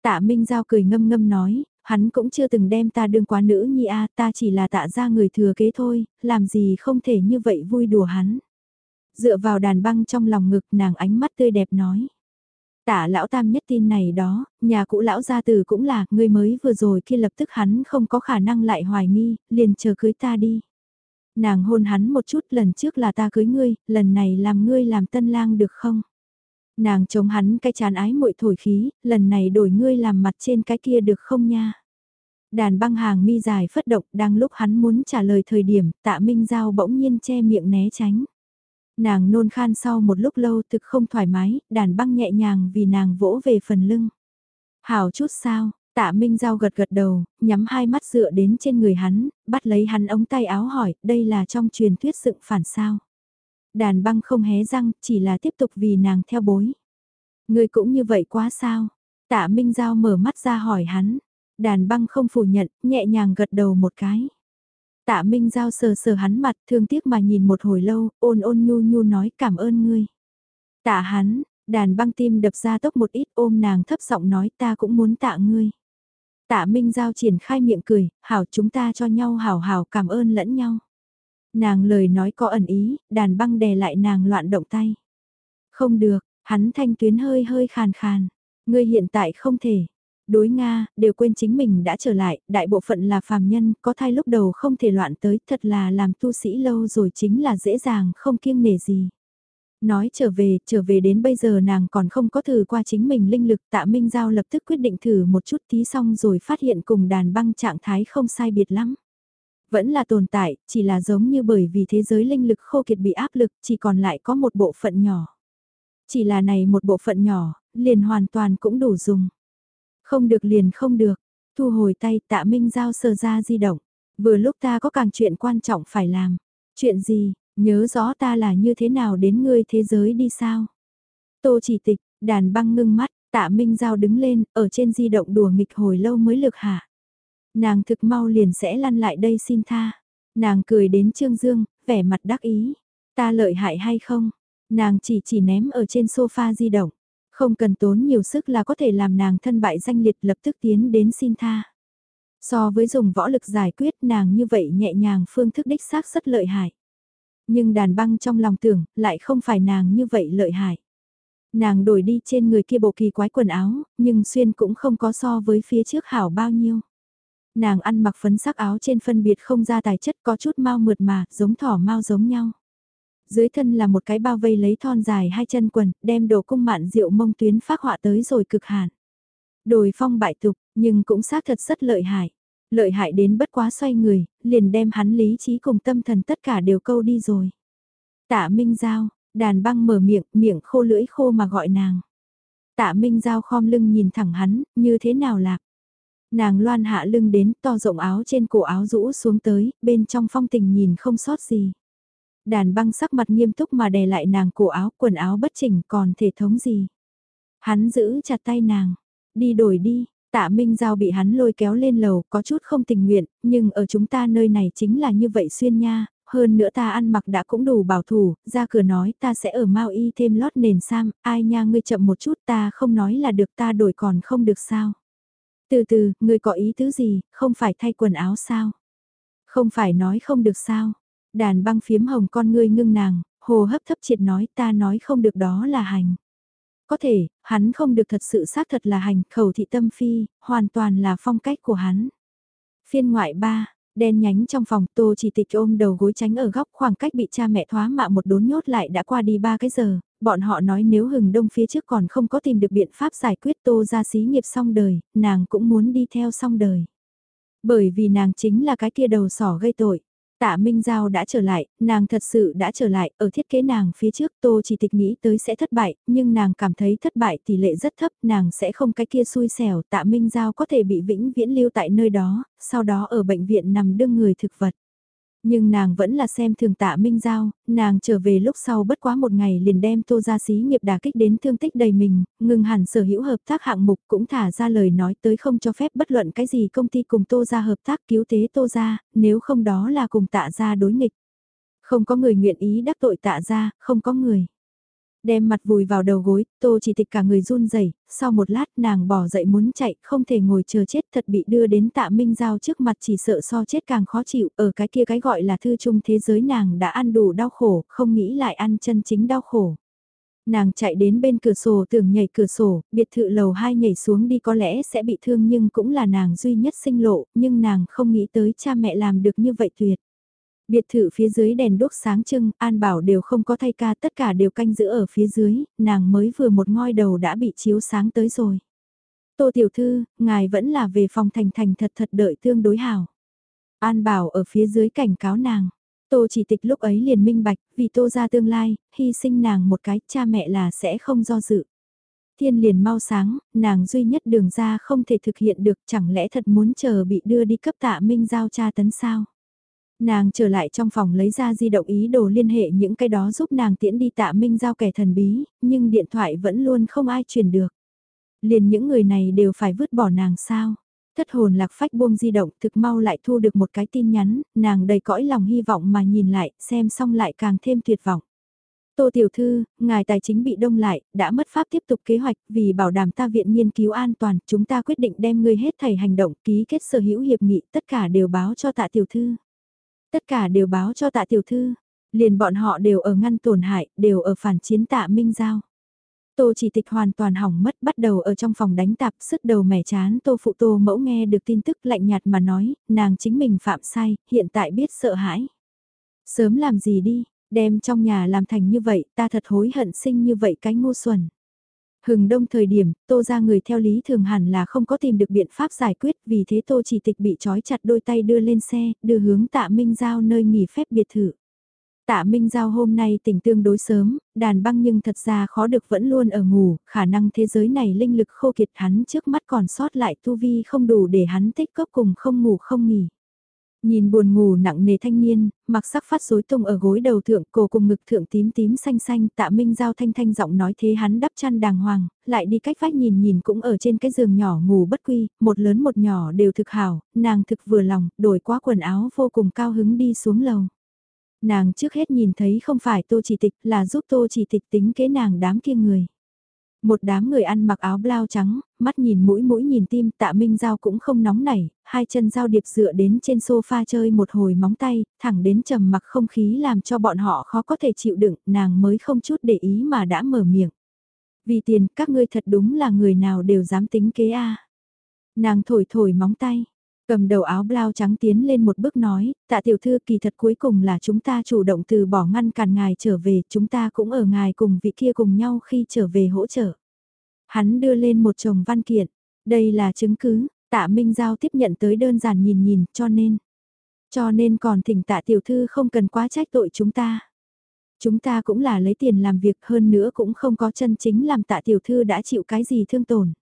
Tạ Minh Giao cười ngâm ngâm nói, hắn cũng chưa từng đem ta đương quá nữ nhi a ta chỉ là tạ ra người thừa kế thôi, làm gì không thể như vậy vui đùa hắn. Dựa vào đàn băng trong lòng ngực nàng ánh mắt tươi đẹp nói. Tạ lão tam nhất tin này đó, nhà cũ lão gia từ cũng là, người mới vừa rồi khi lập tức hắn không có khả năng lại hoài nghi, liền chờ cưới ta đi. Nàng hôn hắn một chút lần trước là ta cưới ngươi, lần này làm ngươi làm tân lang được không? Nàng chống hắn cái chán ái muội thổi khí, lần này đổi ngươi làm mặt trên cái kia được không nha? Đàn băng hàng mi dài phất động đang lúc hắn muốn trả lời thời điểm tạ Minh Giao bỗng nhiên che miệng né tránh. Nàng nôn khan sau một lúc lâu thực không thoải mái, đàn băng nhẹ nhàng vì nàng vỗ về phần lưng. Hảo chút sao, Tạ Minh Giao gật gật đầu, nhắm hai mắt dựa đến trên người hắn, bắt lấy hắn ống tay áo hỏi, đây là trong truyền thuyết dựng phản sao. Đàn băng không hé răng, chỉ là tiếp tục vì nàng theo bối. Người cũng như vậy quá sao? Tạ Minh Giao mở mắt ra hỏi hắn. Đàn băng không phủ nhận, nhẹ nhàng gật đầu một cái. Tạ Minh Giao sờ sờ hắn mặt, thương tiếc mà nhìn một hồi lâu, ôn ôn nhu nhu nói cảm ơn ngươi. Tạ hắn, đàn băng tim đập ra tốc một ít ôm nàng thấp giọng nói ta cũng muốn tạ ngươi. Tạ Minh Giao triển khai miệng cười, hảo chúng ta cho nhau hảo hảo cảm ơn lẫn nhau. Nàng lời nói có ẩn ý, đàn băng đè lại nàng loạn động tay. Không được, hắn thanh tuyến hơi hơi khàn khàn. Ngươi hiện tại không thể. Đối Nga, đều quên chính mình đã trở lại, đại bộ phận là phàm nhân, có thai lúc đầu không thể loạn tới, thật là làm tu sĩ lâu rồi chính là dễ dàng không kiêng nể gì. Nói trở về, trở về đến bây giờ nàng còn không có thử qua chính mình linh lực tạ Minh Giao lập tức quyết định thử một chút tí xong rồi phát hiện cùng đàn băng trạng thái không sai biệt lắm. Vẫn là tồn tại, chỉ là giống như bởi vì thế giới linh lực khô kiệt bị áp lực chỉ còn lại có một bộ phận nhỏ. Chỉ là này một bộ phận nhỏ, liền hoàn toàn cũng đủ dùng. Không được liền không được, thu hồi tay tạ Minh Giao sờ ra di động. Vừa lúc ta có càng chuyện quan trọng phải làm. Chuyện gì, nhớ rõ ta là như thế nào đến ngươi thế giới đi sao? Tô chỉ tịch, đàn băng ngưng mắt, tạ Minh Giao đứng lên, ở trên di động đùa nghịch hồi lâu mới lực hạ. Nàng thực mau liền sẽ lăn lại đây xin tha. Nàng cười đến Trương Dương, vẻ mặt đắc ý. Ta lợi hại hay không? Nàng chỉ chỉ ném ở trên sofa di động. Không cần tốn nhiều sức là có thể làm nàng thân bại danh liệt lập tức tiến đến xin tha. So với dùng võ lực giải quyết nàng như vậy nhẹ nhàng phương thức đích xác rất lợi hại. Nhưng đàn băng trong lòng tưởng lại không phải nàng như vậy lợi hại. Nàng đổi đi trên người kia bộ kỳ quái quần áo, nhưng xuyên cũng không có so với phía trước hảo bao nhiêu. Nàng ăn mặc phấn sắc áo trên phân biệt không ra tài chất có chút mau mượt mà, giống thỏ mau giống nhau. Dưới thân là một cái bao vây lấy thon dài hai chân quần, đem đồ cung mạn rượu mông tuyến phát họa tới rồi cực hạn. Đồi phong bại tục, nhưng cũng xác thật rất lợi hại. Lợi hại đến bất quá xoay người, liền đem hắn lý trí cùng tâm thần tất cả đều câu đi rồi. Tạ Minh Giao, đàn băng mở miệng, miệng khô lưỡi khô mà gọi nàng. Tạ Minh Giao khom lưng nhìn thẳng hắn, như thế nào lạc. Nàng loan hạ lưng đến, to rộng áo trên cổ áo rũ xuống tới, bên trong phong tình nhìn không sót gì. Đàn băng sắc mặt nghiêm túc mà đè lại nàng cổ áo, quần áo bất chỉnh còn thể thống gì. Hắn giữ chặt tay nàng, đi đổi đi, Tạ Minh Giao bị hắn lôi kéo lên lầu, có chút không tình nguyện, nhưng ở chúng ta nơi này chính là như vậy xuyên nha, hơn nữa ta ăn mặc đã cũng đủ bảo thủ, ra cửa nói ta sẽ ở Mao Y thêm lót nền sam, ai nha ngươi chậm một chút ta không nói là được ta đổi còn không được sao. Từ từ, ngươi có ý tứ gì, không phải thay quần áo sao? Không phải nói không được sao? Đàn băng phiếm hồng con ngươi ngưng nàng, hồ hấp thấp triệt nói ta nói không được đó là hành. Có thể, hắn không được thật sự xác thật là hành, khẩu thị tâm phi, hoàn toàn là phong cách của hắn. Phiên ngoại ba đen nhánh trong phòng tô chỉ tịch ôm đầu gối tránh ở góc khoảng cách bị cha mẹ thoá mạ một đốn nhốt lại đã qua đi ba cái giờ, bọn họ nói nếu hừng đông phía trước còn không có tìm được biện pháp giải quyết tô ra xí nghiệp xong đời, nàng cũng muốn đi theo xong đời. Bởi vì nàng chính là cái kia đầu sỏ gây tội. Tạ Minh Giao đã trở lại, nàng thật sự đã trở lại, ở thiết kế nàng phía trước Tô chỉ tịch nghĩ tới sẽ thất bại, nhưng nàng cảm thấy thất bại tỷ lệ rất thấp, nàng sẽ không cái kia xui xẻo, Tạ Minh Giao có thể bị vĩnh viễn lưu tại nơi đó, sau đó ở bệnh viện nằm đương người thực vật. Nhưng nàng vẫn là xem thường tạ Minh Giao, nàng trở về lúc sau bất quá một ngày liền đem tô gia xí nghiệp đà kích đến thương tích đầy mình, ngừng hẳn sở hữu hợp tác hạng mục cũng thả ra lời nói tới không cho phép bất luận cái gì công ty cùng tô gia hợp tác cứu tế tô gia, nếu không đó là cùng tạ gia đối nghịch. Không có người nguyện ý đắc tội tạ gia, không có người. Đem mặt vùi vào đầu gối, tô chỉ tịch cả người run rẩy sau một lát nàng bỏ dậy muốn chạy, không thể ngồi chờ chết thật bị đưa đến tạ minh giao trước mặt chỉ sợ so chết càng khó chịu, ở cái kia cái gọi là thư chung thế giới nàng đã ăn đủ đau khổ, không nghĩ lại ăn chân chính đau khổ. Nàng chạy đến bên cửa sổ tưởng nhảy cửa sổ, biệt thự lầu hai nhảy xuống đi có lẽ sẽ bị thương nhưng cũng là nàng duy nhất sinh lộ, nhưng nàng không nghĩ tới cha mẹ làm được như vậy tuyệt. Biệt thự phía dưới đèn đốt sáng trưng, An Bảo đều không có thay ca tất cả đều canh giữ ở phía dưới, nàng mới vừa một ngôi đầu đã bị chiếu sáng tới rồi. Tô Tiểu Thư, ngài vẫn là về phòng thành thành thật thật đợi tương đối hảo. An Bảo ở phía dưới cảnh cáo nàng. Tô chỉ tịch lúc ấy liền minh bạch, vì tô ra tương lai, hy sinh nàng một cái cha mẹ là sẽ không do dự. Thiên liền mau sáng, nàng duy nhất đường ra không thể thực hiện được chẳng lẽ thật muốn chờ bị đưa đi cấp tạ minh giao tra tấn sao. Nàng trở lại trong phòng lấy ra di động ý đồ liên hệ những cái đó giúp nàng tiễn đi tạ minh giao kẻ thần bí, nhưng điện thoại vẫn luôn không ai truyền được. Liền những người này đều phải vứt bỏ nàng sao. Thất hồn lạc phách buông di động thực mau lại thu được một cái tin nhắn, nàng đầy cõi lòng hy vọng mà nhìn lại, xem xong lại càng thêm tuyệt vọng. Tô Tiểu Thư, ngài tài chính bị đông lại, đã mất pháp tiếp tục kế hoạch, vì bảo đảm ta viện nghiên cứu an toàn, chúng ta quyết định đem ngươi hết thảy hành động, ký kết sở hữu hiệp nghị, tất cả đều báo cho tạ Tiểu Thư. Tất cả đều báo cho tạ Tiểu Thư, liền bọn họ đều ở ngăn tổn hại, đều ở phản chiến tạ Minh Giao. Tô chỉ tịch hoàn toàn hỏng mất bắt đầu ở trong phòng đánh tạp sứt đầu mẻ chán tô phụ tô mẫu nghe được tin tức lạnh nhạt mà nói, nàng chính mình phạm sai, hiện tại biết sợ hãi. Sớm làm gì đi, đem trong nhà làm thành như vậy, ta thật hối hận sinh như vậy cái ngu xuẩn. Hừng đông thời điểm, tô ra người theo lý thường hẳn là không có tìm được biện pháp giải quyết vì thế tô chỉ tịch bị trói chặt đôi tay đưa lên xe, đưa hướng tạ Minh Giao nơi nghỉ phép biệt thự. Tạ Minh Giao hôm nay tỉnh tương đối sớm, đàn băng nhưng thật ra khó được vẫn luôn ở ngủ, khả năng thế giới này linh lực khô kiệt hắn trước mắt còn sót lại tu vi không đủ để hắn tích cốc cùng không ngủ không nghỉ. Nhìn buồn ngủ nặng nề thanh niên, mặc sắc phát rối tung ở gối đầu thượng cổ cùng ngực thượng tím tím xanh xanh tạ minh giao thanh thanh giọng nói thế hắn đắp chăn đàng hoàng, lại đi cách vách nhìn nhìn cũng ở trên cái giường nhỏ ngủ bất quy, một lớn một nhỏ đều thực hảo, nàng thực vừa lòng, đổi quá quần áo vô cùng cao hứng đi xuống lầu. Nàng trước hết nhìn thấy không phải tô chỉ tịch là giúp tô chỉ tịch tính kế nàng đám kia người. Một đám người ăn mặc áo blau trắng, mắt nhìn mũi mũi nhìn tim tạ minh giao cũng không nóng nảy, hai chân giao điệp dựa đến trên sofa chơi một hồi móng tay, thẳng đến trầm mặc không khí làm cho bọn họ khó có thể chịu đựng, nàng mới không chút để ý mà đã mở miệng. Vì tiền, các ngươi thật đúng là người nào đều dám tính kế a Nàng thổi thổi móng tay, Cầm đầu áo blau trắng tiến lên một bước nói, tạ tiểu thư kỳ thật cuối cùng là chúng ta chủ động từ bỏ ngăn cản ngài trở về, chúng ta cũng ở ngài cùng vị kia cùng nhau khi trở về hỗ trợ. Hắn đưa lên một chồng văn kiện, đây là chứng cứ, tạ Minh Giao tiếp nhận tới đơn giản nhìn nhìn, cho nên. Cho nên còn thỉnh tạ tiểu thư không cần quá trách tội chúng ta. Chúng ta cũng là lấy tiền làm việc hơn nữa cũng không có chân chính làm tạ tiểu thư đã chịu cái gì thương tổn.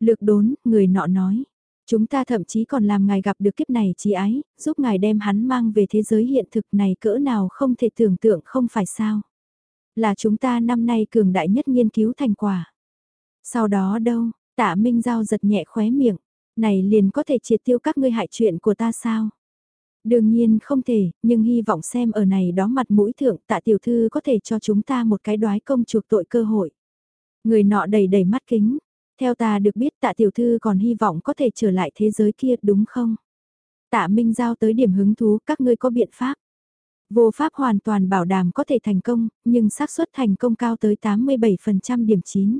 Lược đốn, người nọ nói. Chúng ta thậm chí còn làm ngài gặp được kiếp này trí ái, giúp ngài đem hắn mang về thế giới hiện thực này cỡ nào không thể tưởng tượng không phải sao. Là chúng ta năm nay cường đại nhất nghiên cứu thành quả. Sau đó đâu, tạ Minh Giao giật nhẹ khóe miệng, này liền có thể triệt tiêu các ngươi hại chuyện của ta sao? Đương nhiên không thể, nhưng hy vọng xem ở này đó mặt mũi thượng tạ tiểu thư có thể cho chúng ta một cái đoái công chuộc tội cơ hội. Người nọ đầy đầy mắt kính, theo ta được biết tạ tiểu thư còn hy vọng có thể trở lại thế giới kia đúng không? Tạ Minh Giao tới điểm hứng thú các ngươi có biện pháp. Vô pháp hoàn toàn bảo đảm có thể thành công, nhưng xác suất thành công cao tới 87% điểm 9.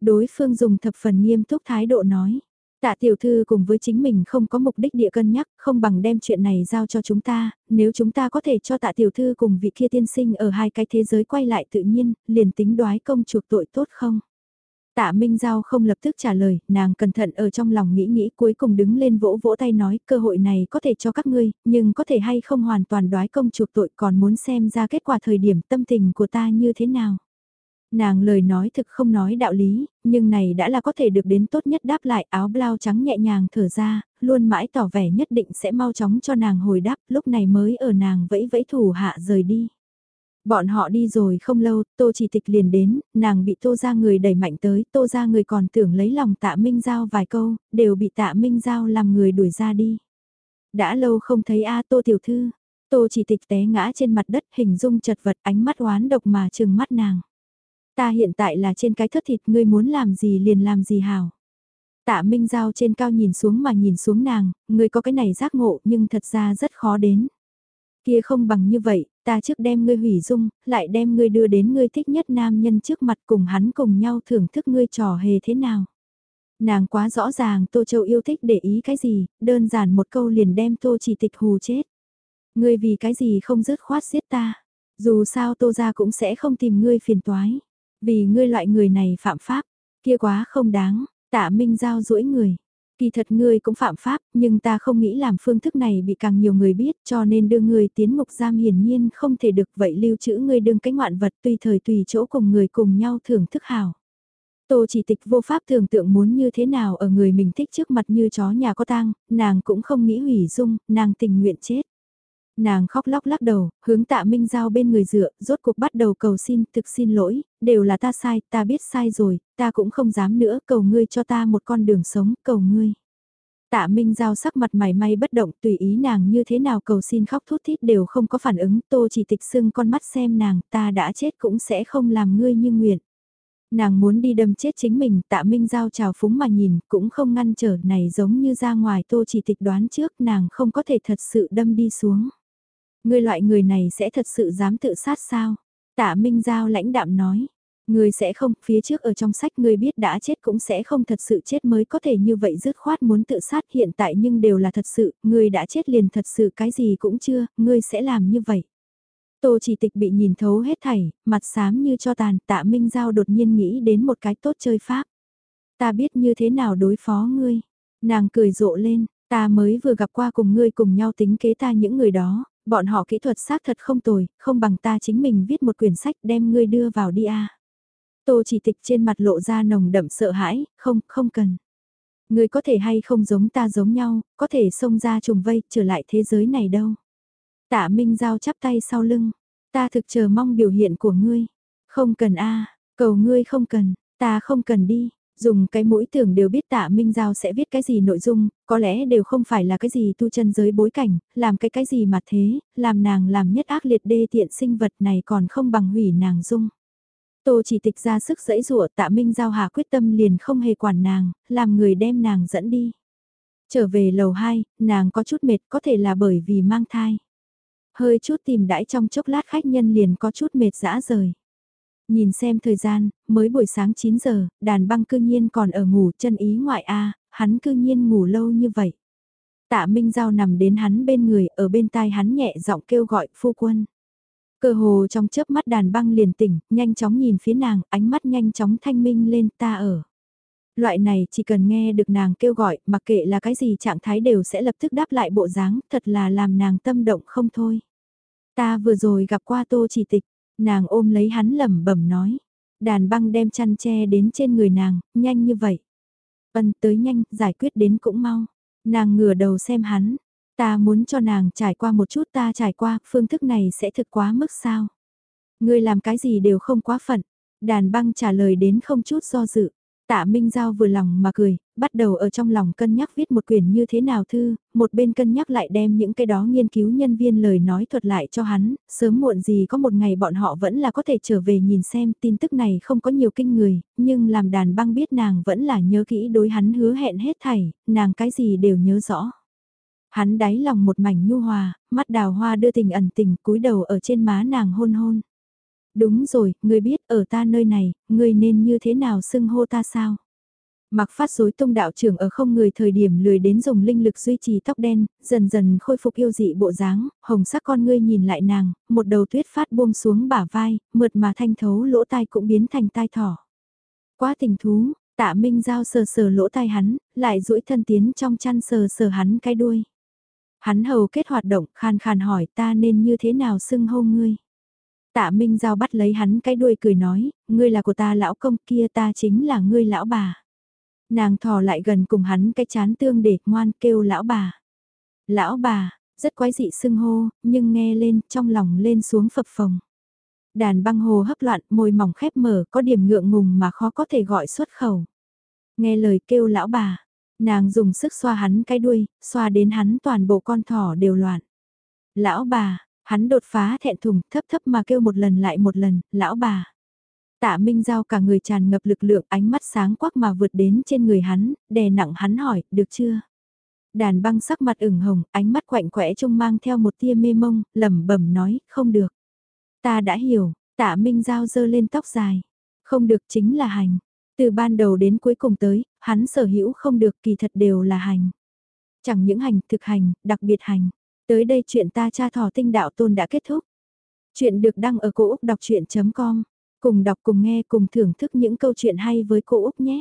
Đối phương dùng thập phần nghiêm túc thái độ nói. Tạ tiểu thư cùng với chính mình không có mục đích địa cân nhắc, không bằng đem chuyện này giao cho chúng ta, nếu chúng ta có thể cho tạ tiểu thư cùng vị kia tiên sinh ở hai cái thế giới quay lại tự nhiên, liền tính đoái công chuộc tội tốt không? Tạ Minh Giao không lập tức trả lời, nàng cẩn thận ở trong lòng nghĩ nghĩ cuối cùng đứng lên vỗ vỗ tay nói cơ hội này có thể cho các ngươi, nhưng có thể hay không hoàn toàn đoái công chuộc tội còn muốn xem ra kết quả thời điểm tâm tình của ta như thế nào. Nàng lời nói thực không nói đạo lý, nhưng này đã là có thể được đến tốt nhất đáp lại áo blau trắng nhẹ nhàng thở ra, luôn mãi tỏ vẻ nhất định sẽ mau chóng cho nàng hồi đáp lúc này mới ở nàng vẫy vẫy thủ hạ rời đi. Bọn họ đi rồi không lâu, tô chỉ tịch liền đến, nàng bị tô ra người đẩy mạnh tới, tô ra người còn tưởng lấy lòng tạ Minh Giao vài câu, đều bị tạ Minh Giao làm người đuổi ra đi. Đã lâu không thấy A tô tiểu thư, tô chỉ tịch té ngã trên mặt đất hình dung chật vật ánh mắt oán độc mà trừng mắt nàng. Ta hiện tại là trên cái thất thịt ngươi muốn làm gì liền làm gì hào. Tạ Minh Giao trên cao nhìn xuống mà nhìn xuống nàng, ngươi có cái này giác ngộ nhưng thật ra rất khó đến. Kia không bằng như vậy, ta trước đem ngươi hủy dung, lại đem ngươi đưa đến ngươi thích nhất nam nhân trước mặt cùng hắn cùng nhau thưởng thức ngươi trò hề thế nào. Nàng quá rõ ràng Tô Châu yêu thích để ý cái gì, đơn giản một câu liền đem Tô chỉ tịch hù chết. Ngươi vì cái gì không dứt khoát giết ta, dù sao Tô ra cũng sẽ không tìm ngươi phiền toái. Vì ngươi loại người này phạm pháp, kia quá không đáng, tạ minh giao duỗi người. Kỳ thật ngươi cũng phạm pháp, nhưng ta không nghĩ làm phương thức này bị càng nhiều người biết cho nên đưa ngươi tiến mục giam hiển nhiên không thể được vậy lưu trữ ngươi đương cái ngoạn vật tùy thời tùy chỗ cùng người cùng nhau thưởng thức hào. Tô chỉ tịch vô pháp tưởng tượng muốn như thế nào ở người mình thích trước mặt như chó nhà có tang, nàng cũng không nghĩ hủy dung, nàng tình nguyện chết. Nàng khóc lóc lắc đầu, hướng tạ Minh Giao bên người dựa, rốt cuộc bắt đầu cầu xin, thực xin lỗi, đều là ta sai, ta biết sai rồi, ta cũng không dám nữa, cầu ngươi cho ta một con đường sống, cầu ngươi. Tạ Minh Giao sắc mặt mày may bất động tùy ý nàng như thế nào cầu xin khóc thút thít đều không có phản ứng, tô chỉ tịch sưng con mắt xem nàng, ta đã chết cũng sẽ không làm ngươi như nguyện. Nàng muốn đi đâm chết chính mình, tạ Minh Giao trào phúng mà nhìn, cũng không ngăn trở này giống như ra ngoài tô chỉ tịch đoán trước nàng không có thể thật sự đâm đi xuống người loại người này sẽ thật sự dám tự sát sao? Tạ Minh Giao lãnh đạm nói. người sẽ không, phía trước ở trong sách người biết đã chết cũng sẽ không thật sự chết mới có thể như vậy dứt khoát muốn tự sát hiện tại nhưng đều là thật sự, người đã chết liền thật sự cái gì cũng chưa, người sẽ làm như vậy. Tô chỉ tịch bị nhìn thấu hết thảy, mặt xám như cho tàn, tạ Minh Giao đột nhiên nghĩ đến một cái tốt chơi pháp. Ta biết như thế nào đối phó ngươi. Nàng cười rộ lên, ta mới vừa gặp qua cùng ngươi cùng nhau tính kế ta những người đó, bọn họ kỹ thuật xác thật không tồi, không bằng ta chính mình viết một quyển sách đem ngươi đưa vào đi a. Tô chỉ tịch trên mặt lộ ra nồng đậm sợ hãi, không, không cần. Ngươi có thể hay không giống ta giống nhau, có thể xông ra trùng vây, trở lại thế giới này đâu. Tạ Minh Giao chắp tay sau lưng, ta thực chờ mong biểu hiện của ngươi. Không cần a, cầu ngươi không cần, ta không cần đi, dùng cái mũi tưởng đều biết tạ Minh Giao sẽ viết cái gì nội dung, có lẽ đều không phải là cái gì tu chân giới bối cảnh, làm cái cái gì mà thế, làm nàng làm nhất ác liệt đê tiện sinh vật này còn không bằng hủy nàng dung. Tô chỉ tịch ra sức dẫy rủa tạ Minh Giao hà quyết tâm liền không hề quản nàng, làm người đem nàng dẫn đi. Trở về lầu 2, nàng có chút mệt có thể là bởi vì mang thai. Hơi chút tìm đãi trong chốc lát khách nhân liền có chút mệt dã rời. Nhìn xem thời gian, mới buổi sáng 9 giờ, đàn băng cư nhiên còn ở ngủ chân ý ngoại A, hắn cư nhiên ngủ lâu như vậy. Tạ Minh Giao nằm đến hắn bên người, ở bên tai hắn nhẹ giọng kêu gọi phu quân. Cơ hồ trong chớp mắt đàn băng liền tỉnh, nhanh chóng nhìn phía nàng, ánh mắt nhanh chóng thanh minh lên ta ở. Loại này chỉ cần nghe được nàng kêu gọi, mặc kệ là cái gì trạng thái đều sẽ lập tức đáp lại bộ dáng, thật là làm nàng tâm động không thôi. Ta vừa rồi gặp qua tô chỉ tịch, nàng ôm lấy hắn lẩm bẩm nói. Đàn băng đem chăn che đến trên người nàng, nhanh như vậy. Ân tới nhanh, giải quyết đến cũng mau. Nàng ngửa đầu xem hắn, ta muốn cho nàng trải qua một chút ta trải qua, phương thức này sẽ thực quá mức sao. Ngươi làm cái gì đều không quá phận. Đàn băng trả lời đến không chút do dự. Tạ Minh Giao vừa lòng mà cười, bắt đầu ở trong lòng cân nhắc viết một quyển như thế nào thư, một bên cân nhắc lại đem những cái đó nghiên cứu nhân viên lời nói thuật lại cho hắn, sớm muộn gì có một ngày bọn họ vẫn là có thể trở về nhìn xem tin tức này không có nhiều kinh người, nhưng làm đàn băng biết nàng vẫn là nhớ kỹ đối hắn hứa hẹn hết thảy, nàng cái gì đều nhớ rõ. Hắn đáy lòng một mảnh nhu hòa, mắt đào hoa đưa tình ẩn tình cúi đầu ở trên má nàng hôn hôn. Đúng rồi, ngươi biết ở ta nơi này, ngươi nên như thế nào xưng hô ta sao? Mặc phát rối tung đạo trưởng ở không người thời điểm lười đến dùng linh lực duy trì tóc đen, dần dần khôi phục yêu dị bộ dáng, hồng sắc con ngươi nhìn lại nàng, một đầu tuyết phát buông xuống bả vai, mượt mà thanh thấu lỗ tai cũng biến thành tai thỏ. Quá tình thú, tạ minh giao sờ sờ lỗ tai hắn, lại duỗi thân tiến trong chăn sờ sờ hắn cái đuôi. Hắn hầu kết hoạt động, khan khan hỏi ta nên như thế nào xưng hô ngươi. Tạ Minh Giao bắt lấy hắn cái đuôi cười nói, ngươi là của ta lão công kia ta chính là ngươi lão bà. Nàng thò lại gần cùng hắn cái chán tương để ngoan kêu lão bà. Lão bà, rất quái dị sưng hô, nhưng nghe lên trong lòng lên xuống phập phồng. Đàn băng hồ hấp loạn, môi mỏng khép mở, có điểm ngượng ngùng mà khó có thể gọi xuất khẩu. Nghe lời kêu lão bà, nàng dùng sức xoa hắn cái đuôi, xoa đến hắn toàn bộ con thỏ đều loạn. Lão bà, Hắn đột phá thẹn thùng, thấp thấp mà kêu một lần lại một lần, lão bà. Tạ Minh Giao cả người tràn ngập lực lượng ánh mắt sáng quắc mà vượt đến trên người hắn, đè nặng hắn hỏi, được chưa? Đàn băng sắc mặt ửng hồng, ánh mắt quạnh quẽ trông mang theo một tia mê mông, lẩm bẩm nói, không được. Ta đã hiểu, tạ Minh Giao dơ lên tóc dài. Không được chính là hành. Từ ban đầu đến cuối cùng tới, hắn sở hữu không được kỳ thật đều là hành. Chẳng những hành, thực hành, đặc biệt hành. Tới đây chuyện ta cha thỏ tinh đạo tôn đã kết thúc. Chuyện được đăng ở cổ Úc đọc chuyện.com. Cùng đọc cùng nghe cùng thưởng thức những câu chuyện hay với cô Úc nhé.